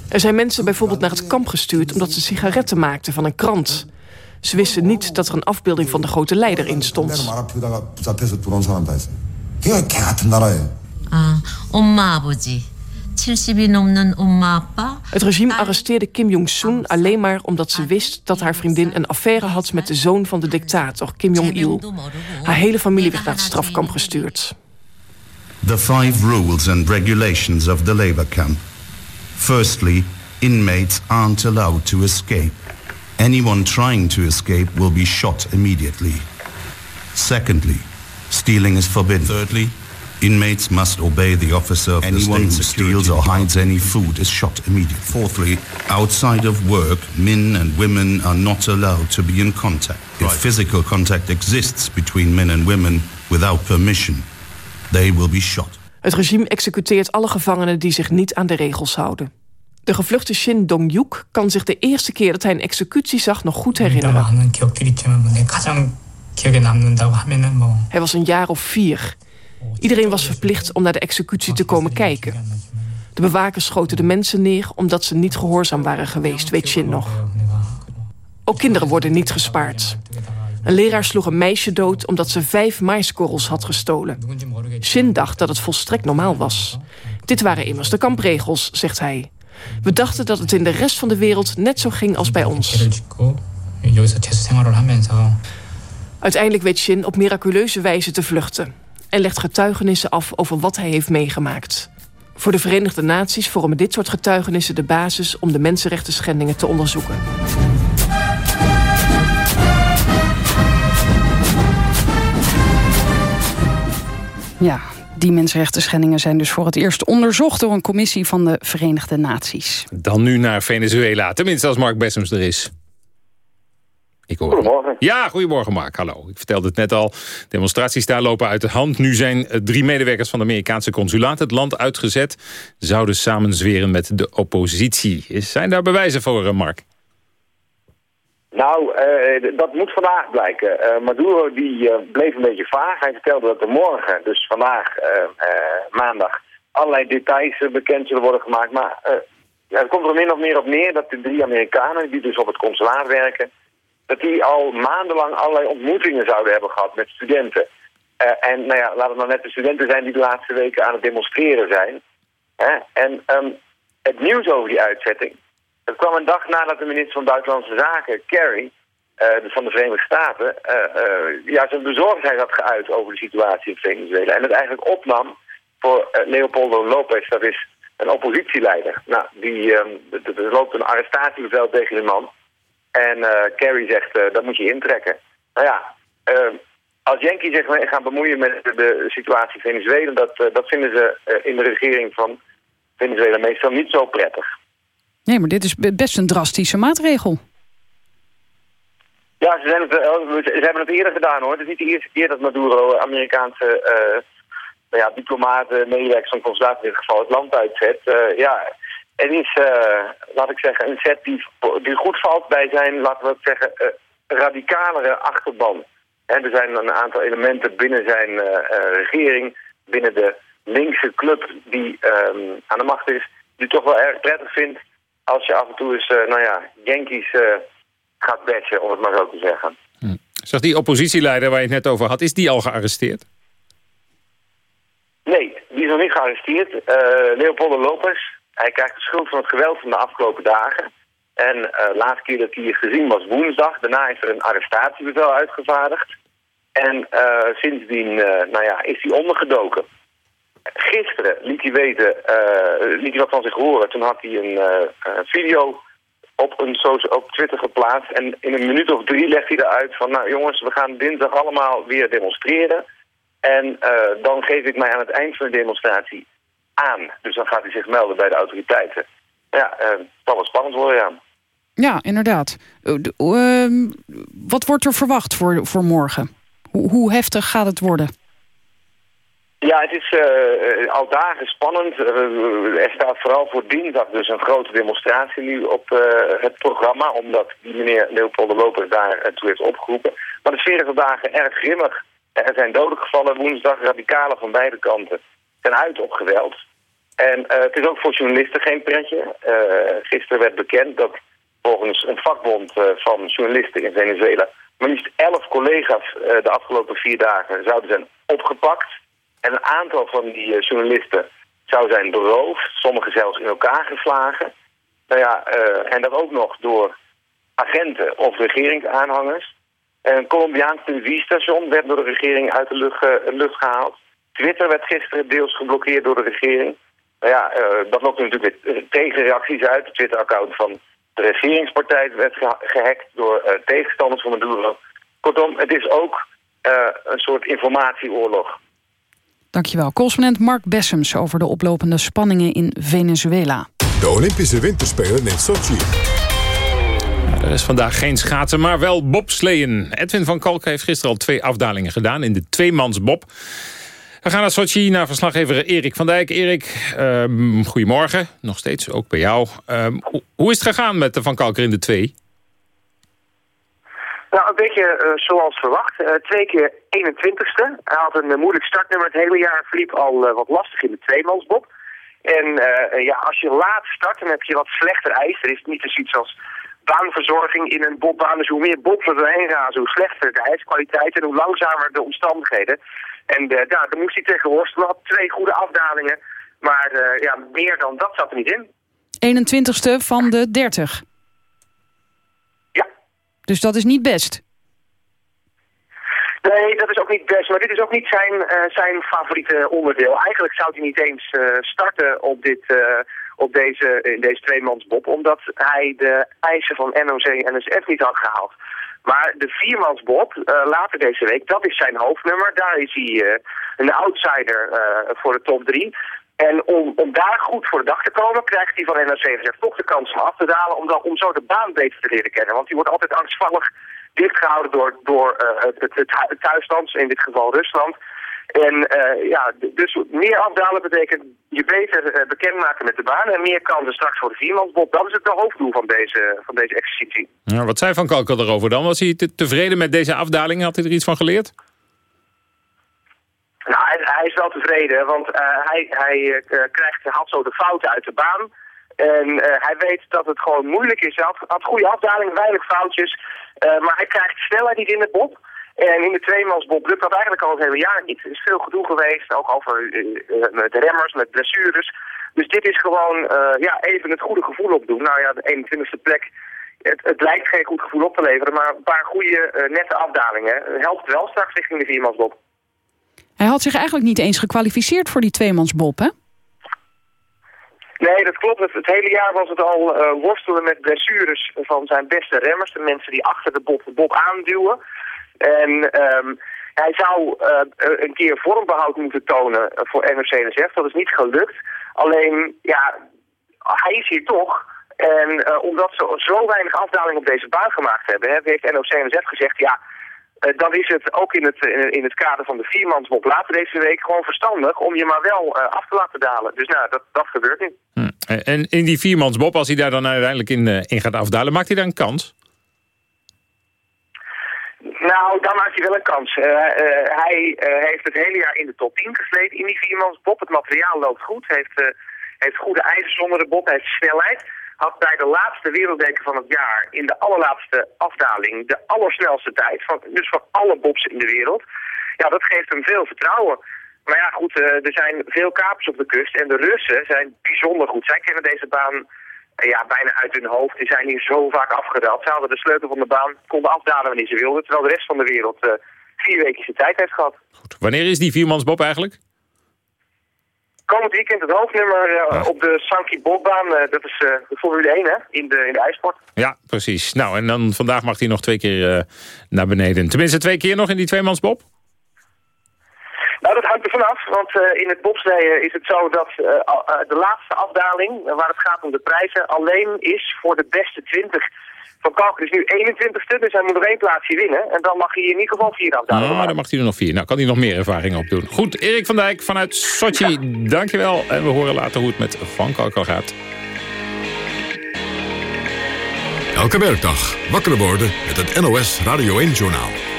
Er zijn mensen bijvoorbeeld naar het kamp gestuurd omdat ze sigaretten maakten van een krant. Ze wisten niet dat er een afbeelding van de grote leider in stond. Het regime arresteerde Kim Jong-soon alleen maar omdat ze wist dat haar vriendin een affaire had met de zoon van de dictator, Kim Jong-il. Haar hele familie werd naar het strafkamp gestuurd. The five rules and regulations of the labor camp. Firstly, inmates aren't allowed to escape. Anyone trying to escape will be shot immediately. Secondly, stealing is forbidden. Thirdly, inmates must obey the officer of Anyone the state who steals or hides any food is shot immediately. Fourthly, outside of work, men and women are not allowed to be in contact. If physical contact exists between men and women without permission, they will be shot. Het regime executeert alle gevangenen die zich niet aan de regels houden. De gevluchte Shin Dong-yuk kan zich de eerste keer dat hij een executie zag nog goed herinneren. Hij was een jaar of vier. Iedereen was verplicht om naar de executie te komen kijken. De bewakers schoten de mensen neer omdat ze niet gehoorzaam waren geweest, weet Shin nog. Ook kinderen worden niet gespaard. Een leraar sloeg een meisje dood omdat ze vijf maiskorrels had gestolen. Shin dacht dat het volstrekt normaal was. Dit waren immers de kampregels, zegt hij. We dachten dat het in de rest van de wereld net zo ging als bij ons. Uiteindelijk weet Shin op miraculeuze wijze te vluchten... en legt getuigenissen af over wat hij heeft meegemaakt. Voor de Verenigde Naties vormen dit soort getuigenissen de basis... om de mensenrechten schendingen te onderzoeken. Ja, die mensenrechten schendingen zijn dus voor het eerst onderzocht... door een commissie van de Verenigde Naties. Dan nu naar Venezuela, tenminste als Mark Bessems er is. Ik hoor goedemorgen. Ja, goedemorgen Mark, hallo. Ik vertelde het net al, demonstraties daar lopen uit de hand. Nu zijn drie medewerkers van de Amerikaanse consulaat het land uitgezet. Zouden samenzweren met de oppositie. Zijn daar bewijzen voor, Mark? Nou, uh, dat moet vandaag blijken. Uh, Maduro die uh, bleef een beetje vaag. Hij vertelde dat er morgen, dus vandaag, maandag, allerlei details bekend zullen worden gemaakt. Maar het komt er min of meer op neer dat de drie Amerikanen, die dus op het consulaat werken, dat die al maandenlang allerlei ontmoetingen zouden hebben gehad met studenten. en nou ja, laat het nou net de studenten zijn die de laatste weken aan het demonstreren zijn. En um, het nieuws over die uitzetting, het kwam een dag nadat de minister van Buitenlandse Zaken, Kerry, uh, van de Verenigde Staten, uh, ja, zijn bezorgdheid had geuit over de situatie in Venezuela. En het eigenlijk opnam voor Leopoldo Lopez, dat is een oppositieleider. Nou, die, um, er loopt een arrestatiebevel tegen die man. En Kerry zegt, dat moet je intrekken. Nou ja, als Yankee zich gaan bemoeien met de, de situatie in Venezuela, dat, dat vinden ze in de regering van Venezuela meestal niet zo prettig. Nee, maar dit is best een drastische maatregel. Ja, ze, zijn het, ze hebben het eerder gedaan hoor. Het is niet de eerste keer dat Maduro Amerikaanse uh, nou ja, diplomaten, medewerkers van consulaat in dit geval het land uitzet. Uh, ja, het is, laat ik zeggen, een zet die, die goed valt bij zijn, laten we het zeggen, radicalere achterban. En er zijn een aantal elementen binnen zijn regering, binnen de linkse club die um, aan de macht is, die toch wel erg prettig vindt als je af en toe eens, nou ja, Yankees gaat bashen, om het maar zo te zeggen. Hm. Die oppositieleider waar je het net over had, is die al gearresteerd? Nee, die is nog niet gearresteerd. Uh, Leopoldo Lopez, hij krijgt de schuld van het geweld van de afgelopen dagen. En uh, de laatste keer dat hij gezien was woensdag. Daarna is er een arrestatiebevel uitgevaardigd. En uh, sindsdien nou ja, is hij ondergedoken. Gisteren liet hij weten, liet hij wat van zich horen. Toen had hij een video op, een op Twitter geplaatst. En in een minuut of drie legt hij eruit van... nou jongens, we gaan dinsdag allemaal weer demonstreren. En uh, dan geef ik mij aan het eind van de demonstratie aan. Dus dan gaat hij zich melden bij de autoriteiten. Ja, uh, dat was spannend worden, ja. Ja, inderdaad. Uh, wat wordt er verwacht voor, voor morgen? Hoe heftig gaat het worden? Ja, het is uh, al dagen spannend. Uh, er staat vooral voor dinsdag dus een grote demonstratie nu op het programma... omdat die meneer Leopold Lopez daar toe heeft opgeroepen. Maar de sfeer is vandaag erg grimmig. Er zijn doden gevallen woensdag. Radicalen van beide kanten zijn uit op geweld. En het is ook voor journalisten geen pretje. gisteren werd bekend dat volgens een vakbond van journalisten in Venezuela... maar liefst elf collega's de afgelopen vier dagen zouden zijn opgepakt... En een aantal van die journalisten zou zijn beroofd. Sommigen zelfs in elkaar geslagen. Nou ja, uh, en dat ook nog door agenten of regeringsaanhangers. Een Colombiaans televisiestation werd door de regering uit de lucht, gehaald. Twitter werd gisteren deels geblokkeerd door de regering. Nou ja, uh, dat lokte natuurlijk weer tegenreacties uit. De Twitter-account van de regeringspartij werd ge gehackt door tegenstanders van Maduro. Kortom, het is ook een soort informatieoorlog. Dankjewel. Correspondent Mark Bessems over de oplopende spanningen in Venezuela. De Olympische Winterspelen in Sochi. er is vandaag geen schaatsen, maar wel bobsleeën. Edwin van Kalk heeft gisteren al twee afdalingen gedaan in de tweemansbob. We gaan naar Sochi, naar verslaggever Erik van Dijk. Erik, um, goedemorgen. Nog steeds, ook bij jou. Um, hoe is het gegaan met de Van Kalker in de twee? Nou, een beetje uh, zoals verwacht. Uh, twee keer 21ste. Hij had een uh, moeilijk startnummer. Het hele jaar verliep al wat lastig in de tweemansbob. En ja, als je laat start, dan heb je wat slechter ijs. Er is niet eens iets als baanverzorging in een bobbaan. Dus hoe meer bob er doorheen gaan, hoe slechter de ijskwaliteit en hoe langzamer de omstandigheden. En ja, daar moest hij tegen worstelen. Had twee goede afdalingen. Maar ja, meer dan dat zat er niet in. 21ste van de 30. Dus dat is niet best. Nee, dat is ook niet best. Maar dit is ook niet zijn, uh, zijn favoriete onderdeel. Eigenlijk zou hij niet eens uh, starten op, dit, uh, op deze, in deze tweemansbob. Omdat hij de eisen van NOC en NSF niet had gehaald. Maar de viermansbob, later deze week, dat is zijn hoofdnummer. Daar is hij een outsider voor de top drie. En om, daar goed voor de dag te komen, krijgt hij van NRC toch de kans om af te dalen... Om, om zo de baan beter te leren kennen. Want die wordt altijd angstvallig dichtgehouden door, door uh, het, het, thuisland, in dit geval Rusland. En uh, ja, dus meer afdalen betekent je beter uh, bekendmaken met de baan... en meer kansen straks voor de viermansbob. Dat is het hoofddoel van deze, van deze exercitie. Ja, wat zei Van Kalker erover dan? Was hij te tevreden met deze afdaling? Had hij er iets van geleerd? Nou, hij, hij, is wel tevreden, want uh, hij, hij uh, krijgt, had zo de fouten uit de baan. En uh, hij weet dat het gewoon moeilijk is. Hij had, had goede afdalingen, weinig foutjes. maar hij krijgt snelheid niet in de bob. En in de tweemansbob lukt dat eigenlijk al het hele jaar niet. Er is veel gedoe geweest, ook over met remmers, met blessures. Dus dit is gewoon ja, even het goede gevoel opdoen. Nou ja, de 21ste plek, het, het, lijkt geen goed gevoel op te leveren, maar een paar goede nette afdalingen helpt wel straks richting de viermansbob. Hij had zich eigenlijk niet eens gekwalificeerd voor die tweemansbob, hè? Nee, dat klopt. Het, hele jaar was het al uh, worstelen met blessures van zijn beste remmers. De mensen die achter de bob, de bob aanduwen. En um, hij zou uh, een keer vormbehoud moeten tonen voor NRC-NSF. Dat is niet gelukt. Alleen, ja, hij is hier toch. En eh, omdat ze zo weinig afdaling op deze baan gemaakt hebben, heeft NOC-NSF gezegd, ja, eh, dan is het ook in het, in, het kader van de viermansbob later deze week gewoon verstandig om je maar wel eh, af te laten dalen. Dus nou, dat, dat gebeurt nu. Hm. En in die viermansbob, als hij daar dan uiteindelijk in, eh, in gaat afdalen, maakt hij dan een kans? Nou, dan maakt hij wel een kans. Eh, eh, hij eh, heeft het hele jaar in de top 10 gesleten in die viermansbob. Het materiaal loopt goed, heeft, eh, heeft goede ijzers onder de bob, heeft snelheid. Had bij de laatste wereldbeker van het jaar in de allerlaatste afdaling de allersnelste tijd. Van, dus van alle bobs in de wereld. Ja, dat geeft hem veel vertrouwen. Maar ja, goed, eh, er zijn veel kapers op de kust en de Russen zijn bijzonder goed. Zij kennen deze baan eh, ja, bijna uit hun hoofd. Die zijn hier zo vaak afgedaald. Ze hadden de sleutel van de baan, konden afdalen wanneer ze wilden. Terwijl de rest van de wereld eh, vier weken de tijd heeft gehad. Wanneer is die viermansbob eigenlijk? Komend weekend het hoofdnummer eh, op de Sankey Bobbaan. eh, dat is eh, de Formule 1 hè, in de, in de ijsport. Ja, precies. Nou, en dan vandaag mag hij nog twee keer naar beneden. Tenminste, twee keer nog in die tweemansbob? Nou, dat hangt er vanaf, want in het bobsleeën is het zo dat de laatste afdaling, waar het gaat om de prijzen, alleen is voor de beste 20. Van Kalker is nu 21ste, dus hij moet nog één plaatsje winnen. En dan mag hij in ieder geval vier afdalingen Nou, dan mag hij er nog vier. Nou, kan hij nog meer ervaring opdoen. Goed, Erik van Dijk vanuit Sochi, dankjewel. En we horen later hoe het met Van Kalker gaat. Elke werkdag wakker worden met het NOS Radio 1-journaal.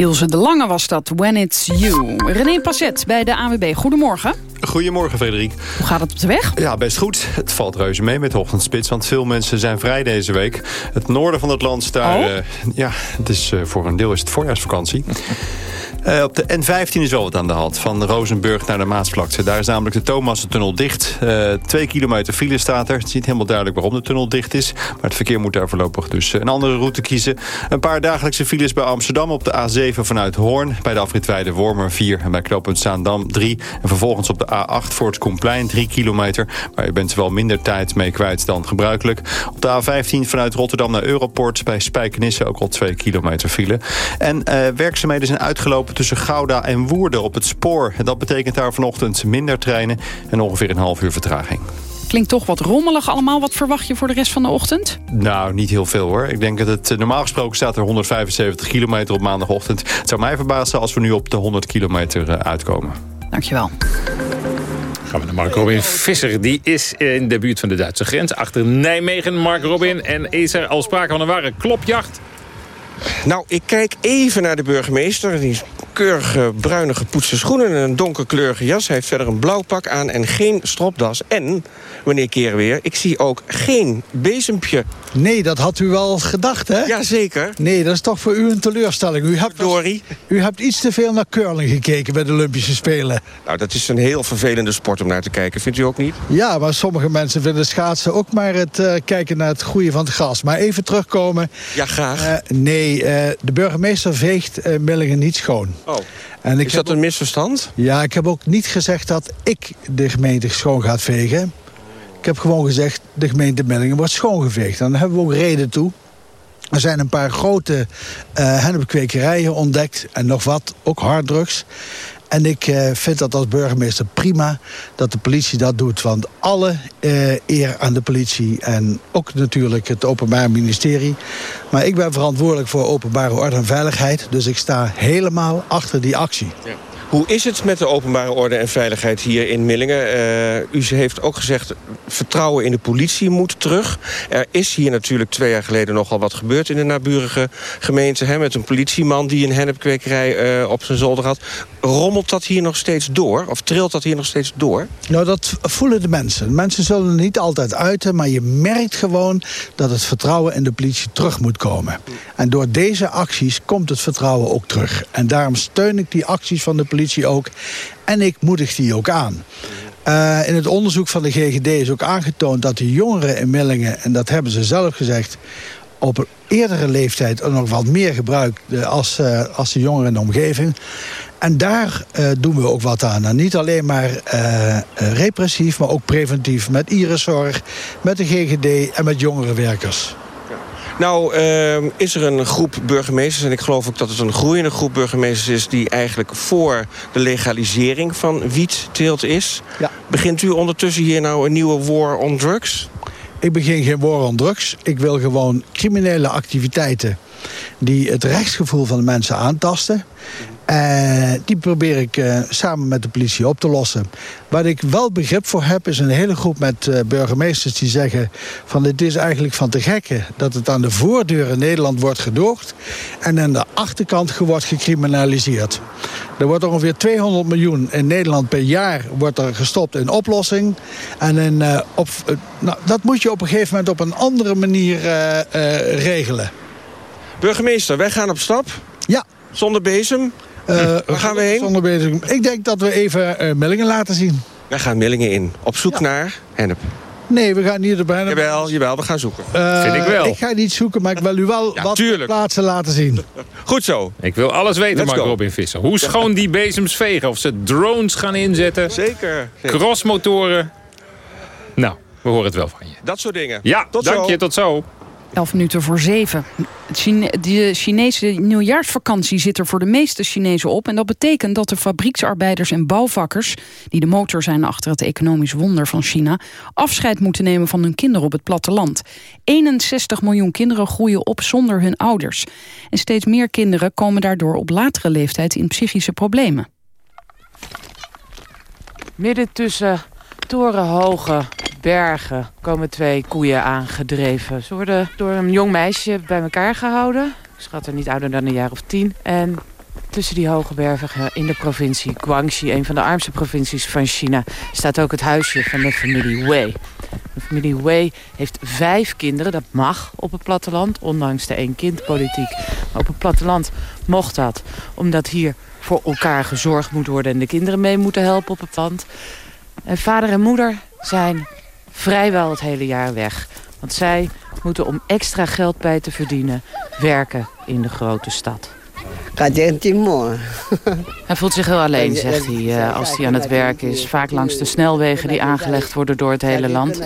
Ilse de Lange was dat, When It's You. René Passet bij de AWB, goedemorgen. Goedemorgen, Frederik. Hoe gaat het op de weg? Ja, best goed. Het valt reuze mee met de ochtendspits, want veel mensen zijn vrij deze week. Het noorden van het land, daar, Oh. eh, ja, het is, eh, voor een deel is het voorjaarsvakantie. Eh, op de N15 is wel wat aan de hand, van Rozenburg naar de Maasvlakte. Daar is namelijk de Thomassen-tunnel dicht. Eh, twee kilometer file staat er. Het is niet helemaal duidelijk waarom de tunnel dicht is. Maar het verkeer moet daar voorlopig dus een andere route kiezen. Een paar dagelijkse files bij Amsterdam op de A7 vanuit Hoorn. Bij de afrit Wormer 4 en bij knooppunt Zaandam 3. En vervolgens op de A8 voor het Komplein 3 kilometer. Maar je bent er wel minder tijd mee kwijt dan gebruikelijk. Op de A15 vanuit Rotterdam naar Europort bij Spijkenisse ook al 2 kilometer file. En eh, werkzaamheden zijn uitgelopen tussen Gouda en Woerden op het spoor. En dat betekent daar vanochtend minder treinen en ongeveer een half uur vertraging. Klinkt toch wat rommelig allemaal. Wat verwacht je voor de rest van de ochtend? Nou, niet heel veel hoor. Ik denk dat het eh, normaal gesproken staat er 175 kilometer op maandagochtend. Het zou mij verbazen als we nu op de 100 kilometer eh, uitkomen. Dankjewel. Gaan we naar Mark Robin Visser. Die is in de buurt van de Duitse grens. Achter Nijmegen, Mark Robin. En is er al sprake van een ware klopjacht? Nou, ik kijk even naar de burgemeester. Die is keurige bruine gepoetste schoenen en een donkerkleurige jas. Hij heeft verder een blauw pak aan en geen stropdas. En, wanneer keer weer, ik zie ook geen bezempje. Nee, dat had u wel gedacht, hè? Jazeker. Nee, dat is toch voor u een teleurstelling. U hebt, u hebt iets te veel naar curling gekeken bij de Olympische Spelen. Nou, dat is een heel vervelende sport om naar te kijken. Vindt u ook niet? Ja, maar sommige mensen vinden schaatsen ook maar het eh, kijken naar het groeien van het gras. Maar even terugkomen. Ja, graag. Eh, nee, eh, de burgemeester veegt eh, Millingen niet schoon. Oh. En ik is dat een misverstand? Ja, ik heb ook niet gezegd dat ik de gemeente schoon ga vegen. Ik heb gewoon gezegd, de gemeente Millingen wordt schoongeveegd. En daar hebben we ook reden toe. Er zijn een paar grote eh hennepkwekerijen ontdekt. En nog wat, ook harddrugs. En ik eh, vind dat als burgemeester prima dat de politie dat doet. Want alle eh, eer aan de politie en ook natuurlijk het Openbaar Ministerie. Maar ik ben verantwoordelijk voor openbare orde en veiligheid. Dus ik sta helemaal achter die actie. Hoe is het met de openbare orde en veiligheid hier in Millingen? Eh, u heeft ook gezegd, vertrouwen in de politie moet terug. Er is hier natuurlijk twee jaar geleden nogal wat gebeurd in de naburige gemeente. Hè, met een politieman die een hennepkwekerij eh, op zijn zolder had. Rommelt dat hier nog steeds door? Of trilt dat hier nog steeds door? Nou, dat voelen de mensen. Mensen zullen het niet altijd uiten, maar je merkt gewoon dat het vertrouwen in de politie terug moet komen. En door deze acties komt het vertrouwen ook terug. En daarom steun ik die acties van de politie ook. En ik moedig die ook aan. Eh, in het onderzoek van de GGD is ook aangetoond dat de jongeren in Millingen, en dat hebben ze zelf gezegd, op een eerdere leeftijd nog wat meer gebruikt als, eh, als de jongeren in de omgeving. En daar eh, doen we ook wat aan. Niet alleen maar eh, eh, repressief, maar ook preventief. Met Iriszorg, met de GGD en met jongerenwerkers. Nou, ehm, is er een groep burgemeesters... en ik geloof ook dat het een groeiende groep burgemeesters is... die eigenlijk voor de legalisering van wietteelt is. Ja. Begint u ondertussen hier nou een nieuwe war on drugs? Ik begin geen war on drugs. Ik wil gewoon criminele activiteiten... die het rechtsgevoel van de mensen aantasten... Eh, die probeer ik eh, samen met de politie op te lossen. Waar ik wel begrip voor heb, is een hele groep met eh, burgemeesters die zeggen... van het is eigenlijk van te gekken dat het aan de voordeur in Nederland wordt gedoogd... en aan de achterkant wordt gecriminaliseerd. Er wordt ongeveer 200 miljoen in Nederland per jaar wordt er gestopt in oplossing. En in, op, nou, dat moet je op een gegeven moment op een andere manier regelen. Burgemeester, wij gaan op stap. Ja. Zonder bezem. <laughs> Waar gaan we heen? Ik denk dat we even eh Millingen laten zien. Wij gaan Millingen in. Op zoek naar hennep. Nee, we gaan niet op hennep. Jawel, jawel, we gaan zoeken. Eh, Ik ga niet zoeken, maar ik wil u wel wat tuurlijk. plaatsen laten zien. <laughs> Goed zo. Ik wil alles weten, Let's Mark go. Robin Visser. Hoe schoon die bezems vegen. Of ze drones gaan inzetten. Zeker. Crossmotoren. Nou, we horen het wel van je. Dat soort dingen. Ja, Tot dank zo. je. Tot zo. 11 minuten voor 7. Het Chine- de Chinese nieuwjaarsvakantie zit er voor de meeste Chinezen op. En dat betekent dat de fabrieksarbeiders en bouwvakkers... die de motor zijn achter het economisch wonder van China... afscheid moeten nemen van hun kinderen op het platteland. 61 miljoen kinderen groeien op zonder hun ouders. En steeds meer kinderen komen daardoor op latere leeftijd in psychische problemen. Midden tussen torenhoge bergen komen twee koeien aangedreven. Ze worden door een jong meisje bij elkaar gehouden. Schat er niet ouder dan een jaar of tien. En tussen die hoge bergen in de provincie Guangxi... een van de armste provincies van China... staat ook het huisje van de familie Wei. De familie Wei heeft vijf kinderen. Dat mag op het platteland, ondanks de één-kind-politiek. Maar op het platteland mocht dat, omdat hier voor elkaar gezorgd moet worden... en de kinderen mee moeten helpen op het land. En vader en moeder zijn vrijwel het hele jaar weg. Want zij moeten om extra geld bij te verdienen... werken in de grote stad. Hij voelt zich heel alleen, zegt hij, eh, als hij aan het werk is. Vaak langs de snelwegen die aangelegd worden door het hele land.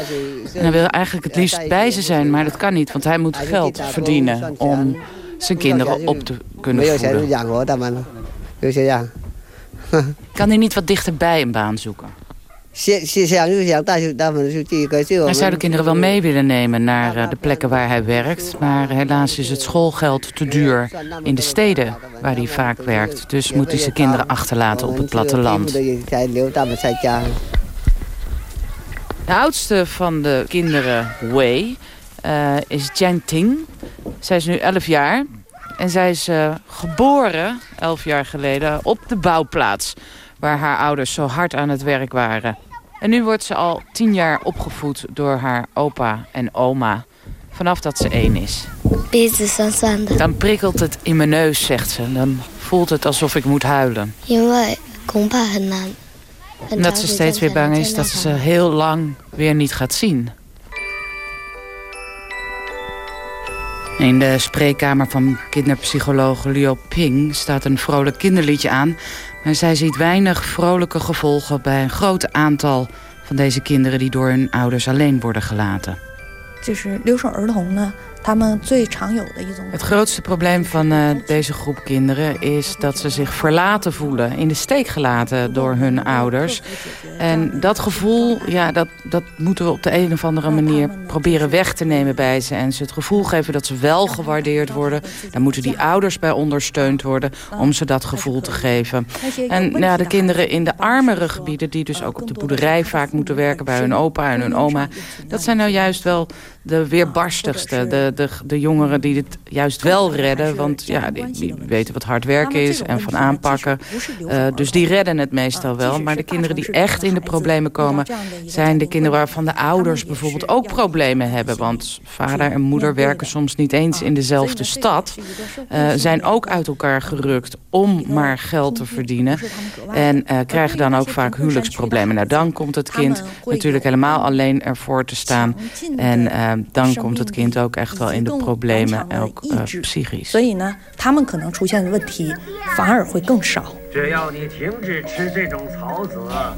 En hij wil eigenlijk het liefst bij ze zijn, maar dat kan niet. Want hij moet geld verdienen om zijn kinderen op te kunnen voeden. Kan hij niet wat dichterbij een baan zoeken? Hij zou de kinderen wel mee willen nemen naar eh, de plekken waar hij werkt. Maar helaas is het schoolgeld te duur in de steden waar hij vaak werkt. Dus moet hij zijn kinderen achterlaten op het platteland. De oudste van de kinderen, Wei, uh, is Jiang Ting. Zij is nu 11 jaar. En zij is uh, geboren, 11 jaar geleden, op de bouwplaats waar haar ouders zo hard aan het werk waren. En nu wordt ze al tien jaar opgevoed door haar opa en oma. Vanaf dat ze één is. Dan prikkelt het in mijn neus, zegt ze. Dan voelt het alsof ik moet huilen. Omdat ze steeds weer bang is dat ze ze heel lang weer niet gaat zien. In de spreekkamer van kinderpsycholoog Liu Ping staat een vrolijk kinderliedje aan... maar zij ziet weinig vrolijke gevolgen bij een groot aantal van deze kinderen... die door hun ouders alleen worden gelaten. Het grootste probleem van uh, deze groep kinderen is dat ze zich verlaten voelen. In de steek gelaten door hun ouders. En dat gevoel, ja, dat, dat moeten we op de een of andere manier proberen weg te nemen bij ze. En ze het gevoel geven dat ze wel gewaardeerd worden. Dan moeten die ouders bij ondersteund worden om ze dat gevoel te geven. En nou, de kinderen in de armere gebieden, die dus ook op de boerderij vaak moeten werken bij hun opa en hun oma. Dat zijn nou juist wel de weerbarstigste, de, de, de jongeren die het juist wel redden. Want ja, die, die weten wat hard werken is en van aanpakken. Uh, dus die redden het meestal wel. Maar de kinderen die echt in de problemen komen... zijn de kinderen waarvan de ouders bijvoorbeeld ook problemen hebben. Want vader en moeder werken soms niet eens in dezelfde stad. Uh, zijn ook uit elkaar gerukt om maar geld te verdienen. En uh, krijgen dan ook vaak huwelijksproblemen. Nou, dan komt het kind natuurlijk helemaal alleen ervoor te staan. En dan komt het kind ook echt wel in de problemen, ook uh, psychisch.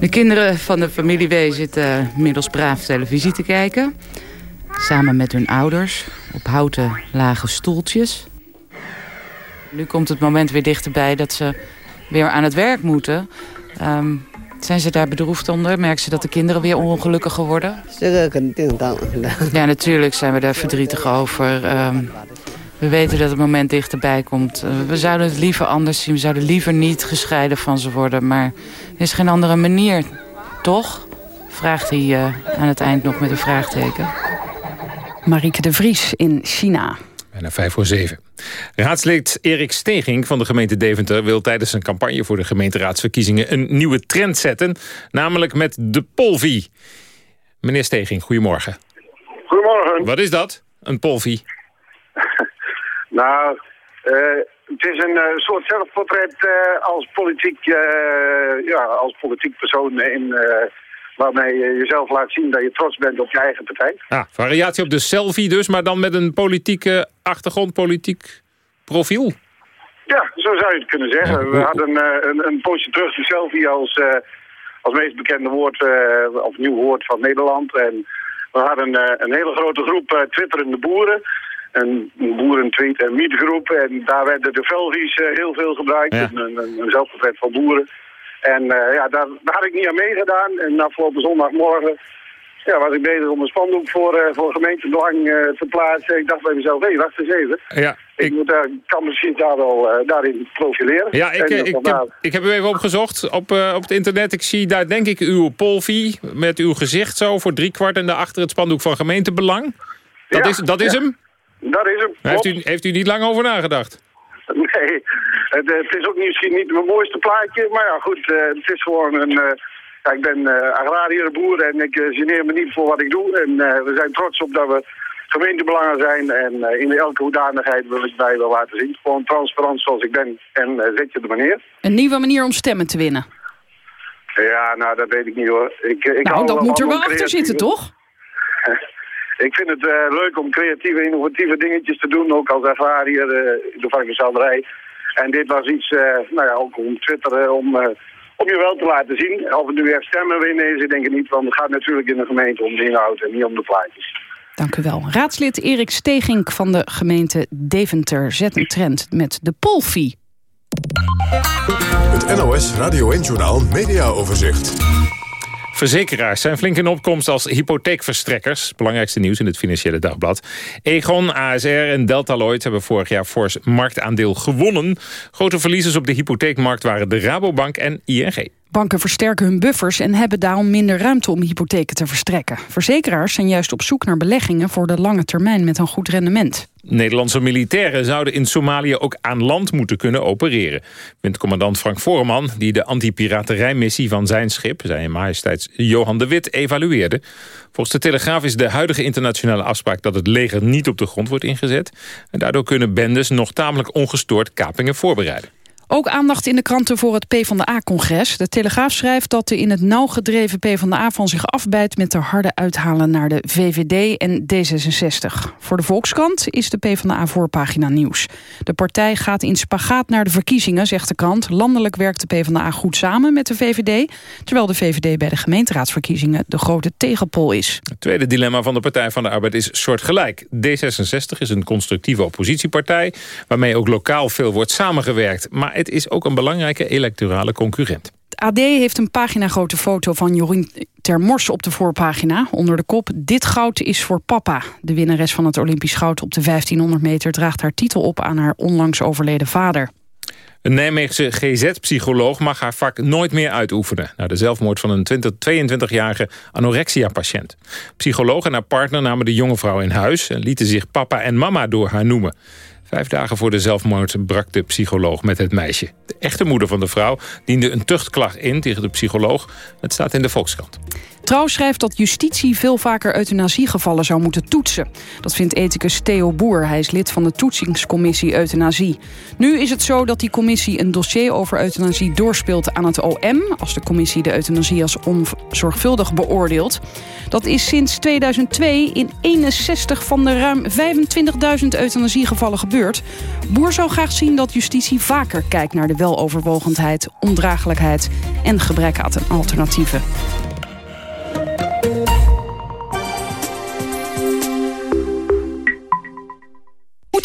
De kinderen van de familie W zitten middels braaf televisie te kijken. Samen met hun ouders op houten lage stoeltjes. Nu komt het moment weer dichterbij dat ze weer aan het werk moeten. Um, zijn ze daar bedroefd onder? Merken ze dat de kinderen weer ongelukkiger worden? Ja, natuurlijk zijn we daar verdrietig over. Um, we weten dat het moment dichterbij komt. Uh, we zouden het liever anders zien. We zouden liever niet gescheiden van ze worden. Maar er is geen andere manier, toch? Vraagt hij uh, aan het eind nog met een vraagteken. Marieke de Vries in China. Bijna vijf voor zeven. Raadslid Erik Steging van de gemeente Deventer... wil tijdens een campagne voor de gemeenteraadsverkiezingen... een nieuwe trend zetten, namelijk met de Polvi. Meneer Steging, goedemorgen. Goedemorgen. Wat is dat, een Polvi? <laughs> nou, uh, het is een uh, soort zelfportret uh, als, politiek, ja, als politiek persoon... in waarmee je jezelf laat zien dat je trots bent op je eigen partij. Ah, variatie op de selfie dus, maar dan met een politieke achtergrond, politiek profiel? Ja, zo zou je het kunnen zeggen. We hadden uh, een, een poosje terug de selfie als, uh, als meest bekende woord, uh, of nieuw woord van Nederland. En we hadden een hele grote groep twitterende boeren. Een boerentweet- en meetgroep. En daar werden de selfies heel veel gebruikt. Ja. Een, een, een zelfportret van boeren. En uh, ja, daar, daar, had ik niet aan meegedaan. En afgelopen zondagmorgen ja, was ik bezig om een spandoek voor, uh, voor gemeentebelang uh, te plaatsen. Ik dacht bij mezelf, hé, hey, wacht eens even. Ja, ik, ik moet, kan misschien daar wel daarin profileren. Ja, ik, ik, ik, heb, ik heb u even opgezocht op, op het internet. Ik zie daar denk ik uw polvi met uw gezicht zo voor driekwart en daarachter het spandoek van gemeentebelang. Dat ja, is, dat is ja. hem? Dat is hem. Heeft u, heeft u niet lang over nagedacht? Nee, Het, het is ook misschien niet mijn mooiste plaatje, maar ja goed, eh, het is gewoon een... eh, ja, ik ben eh agrariër boer en ik uh, geneer me niet voor wat ik doe. En eh, we zijn trots op dat we gemeentebelangen zijn. En eh, in elke hoedanigheid wil ik mij wel laten zien. Gewoon transparant zoals ik ben. En eh, zet je er meneer. Een nieuwe manier om stemmen te winnen. Ja, nou, dat weet ik niet hoor. Ik, ik nou, dat moet er wel achter zitten, toch? <laughs> ik vind het eh, leuk om creatieve, innovatieve dingetjes te doen. Ook als agrariër eh, in de varkenshouderij. En dit was iets, eh, nou ja, ook om Twitter, eh, om, eh, om je wel te laten zien. Of het nu echt stemmen winnen is, ik denk het niet. Want het gaat natuurlijk in de gemeente om de inhoud en niet om de plaatjes. Dank u wel. Raadslid Erik Stegink van de gemeente Deventer zet een trend met de Polfie. Het NOS Radio 1-journaal Media Overzicht. Verzekeraars zijn flink in opkomst als hypotheekverstrekkers. Belangrijkste nieuws in het Financiële Dagblad. Egon, ASR en Deltaloid hebben vorig jaar fors marktaandeel gewonnen. Grote verliezers op de hypotheekmarkt waren de Rabobank en ING. Banken versterken hun buffers en hebben daarom minder ruimte om hypotheken te verstrekken. Verzekeraars zijn juist op zoek naar beleggingen voor de lange termijn met een goed rendement. Nederlandse militairen zouden in Somalië ook aan land moeten kunnen opereren. Commandant Frank Voorman, die de anti-piraterijmissie van zijn schip, zijn majesteits Johan de Wit, evalueerde. Volgens de Telegraaf is de huidige internationale afspraak dat het leger niet op de grond wordt ingezet. En daardoor kunnen bendes nog tamelijk ongestoord kapingen voorbereiden. Ook aandacht in de kranten voor het PvdA-congres. De Telegraaf schrijft dat de in het nauw gedreven PvdA van zich afbijt... met de harde uithalen naar de VVD en D66. Voor de Volkskrant is de PvdA voorpagina nieuws. De partij gaat in spagaat naar de verkiezingen, zegt de krant. Landelijk werkt de PvdA goed samen met de VVD... terwijl de VVD bij de gemeenteraadsverkiezingen de grote tegenpol is. Het tweede dilemma van de Partij van de Arbeid is soortgelijk. D66 is een constructieve oppositiepartij... waarmee ook lokaal veel wordt samengewerkt. Maar het is ook een belangrijke electorale concurrent. Het AD heeft een paginagrote foto van Jorien Termors op de voorpagina. Onder de kop Dit goud is voor papa. De winnares van het Olympisch goud op de 1500 meter... draagt haar titel op aan haar onlangs overleden vader. Een Nijmeegse GZ-psycholoog mag haar vak nooit meer uitoefenen... na de zelfmoord van een 20 22-jarige anorexia-patiënt. Psycholoog en haar partner namen de jonge vrouw in huis... en lieten zich papa en mama door haar noemen. Vijf dagen voor de zelfmoord brak de psycholoog met het meisje. De echte moeder van de vrouw diende een tuchtklacht in tegen de psycholoog. Het staat in de Volkskrant. Trouw schrijft dat justitie veel vaker euthanasiegevallen zou moeten toetsen. Dat vindt ethicus Theo Boer. Hij is lid van de toetsingscommissie euthanasie. Nu is het zo dat die commissie een dossier over euthanasie doorspeelt aan het OM... als de commissie de euthanasie als onzorgvuldig beoordeelt. Dat is sinds 2002 in 61 van de ruim 25.000 euthanasiegevallen gebeurd. Boer zou graag zien dat justitie vaker kijkt naar de weloverwogendheid... ondraaglijkheid en gebrek aan alternatieven.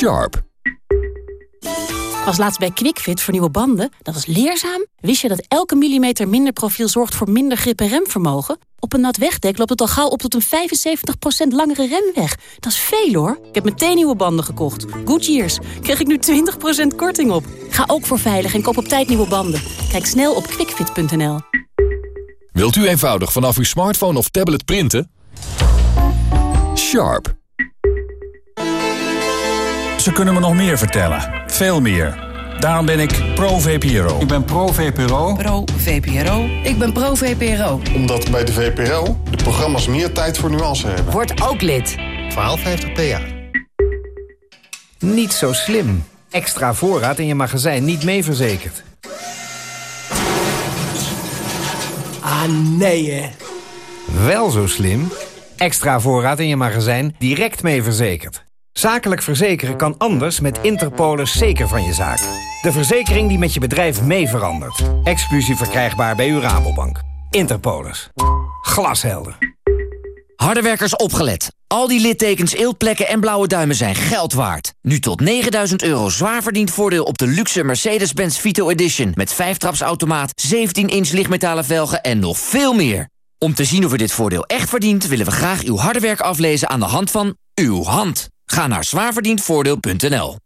Sharp. Was laatst bij QuickFit voor nieuwe banden. Dat was leerzaam. Wist je dat elke millimeter minder profiel zorgt voor minder grip en remvermogen? Op een nat wegdek loopt het al gauw op tot een 75% langere remweg. Dat is veel hoor. Ik heb meteen nieuwe banden gekocht. Goodyears. Krijg ik nu 20% korting op. Ga ook voor veilig en koop op tijd nieuwe banden. Kijk snel op quickfit.nl. Wilt u eenvoudig vanaf uw smartphone of tablet printen? Sharp. Ze kunnen me nog meer vertellen. Veel meer. Daarom ben ik pro-VPRO. Ik ben pro-VPRO. Pro-VPRO. Ik ben pro-VPRO. Omdat bij de VPRO de programma's meer tijd voor nuance hebben. Word ook lid. 1250 PA. Niet zo slim. Extra voorraad in je magazijn niet mee verzekerd. Ah, nee hè. Wel zo slim. Extra voorraad in je magazijn direct mee verzekerd. Zakelijk verzekeren kan anders met Interpolis zeker van je zaak. De verzekering die met je bedrijf mee verandert. Exclusief verkrijgbaar bij uw Rabobank. Interpolis. Glashelder. Harde werkers opgelet. Al die littekens, eeltplekken en blauwe duimen zijn geld waard. Nu tot 9000 euro zwaar verdiend voordeel op de luxe Mercedes-Benz Vito Edition... met 5-trapsautomaat, 17-inch lichtmetalen velgen en nog veel meer. Om te zien of u dit voordeel echt verdient... willen we graag uw harde werk aflezen aan de hand van uw hand. Ga naar zwaarverdiendvoordeel.nl.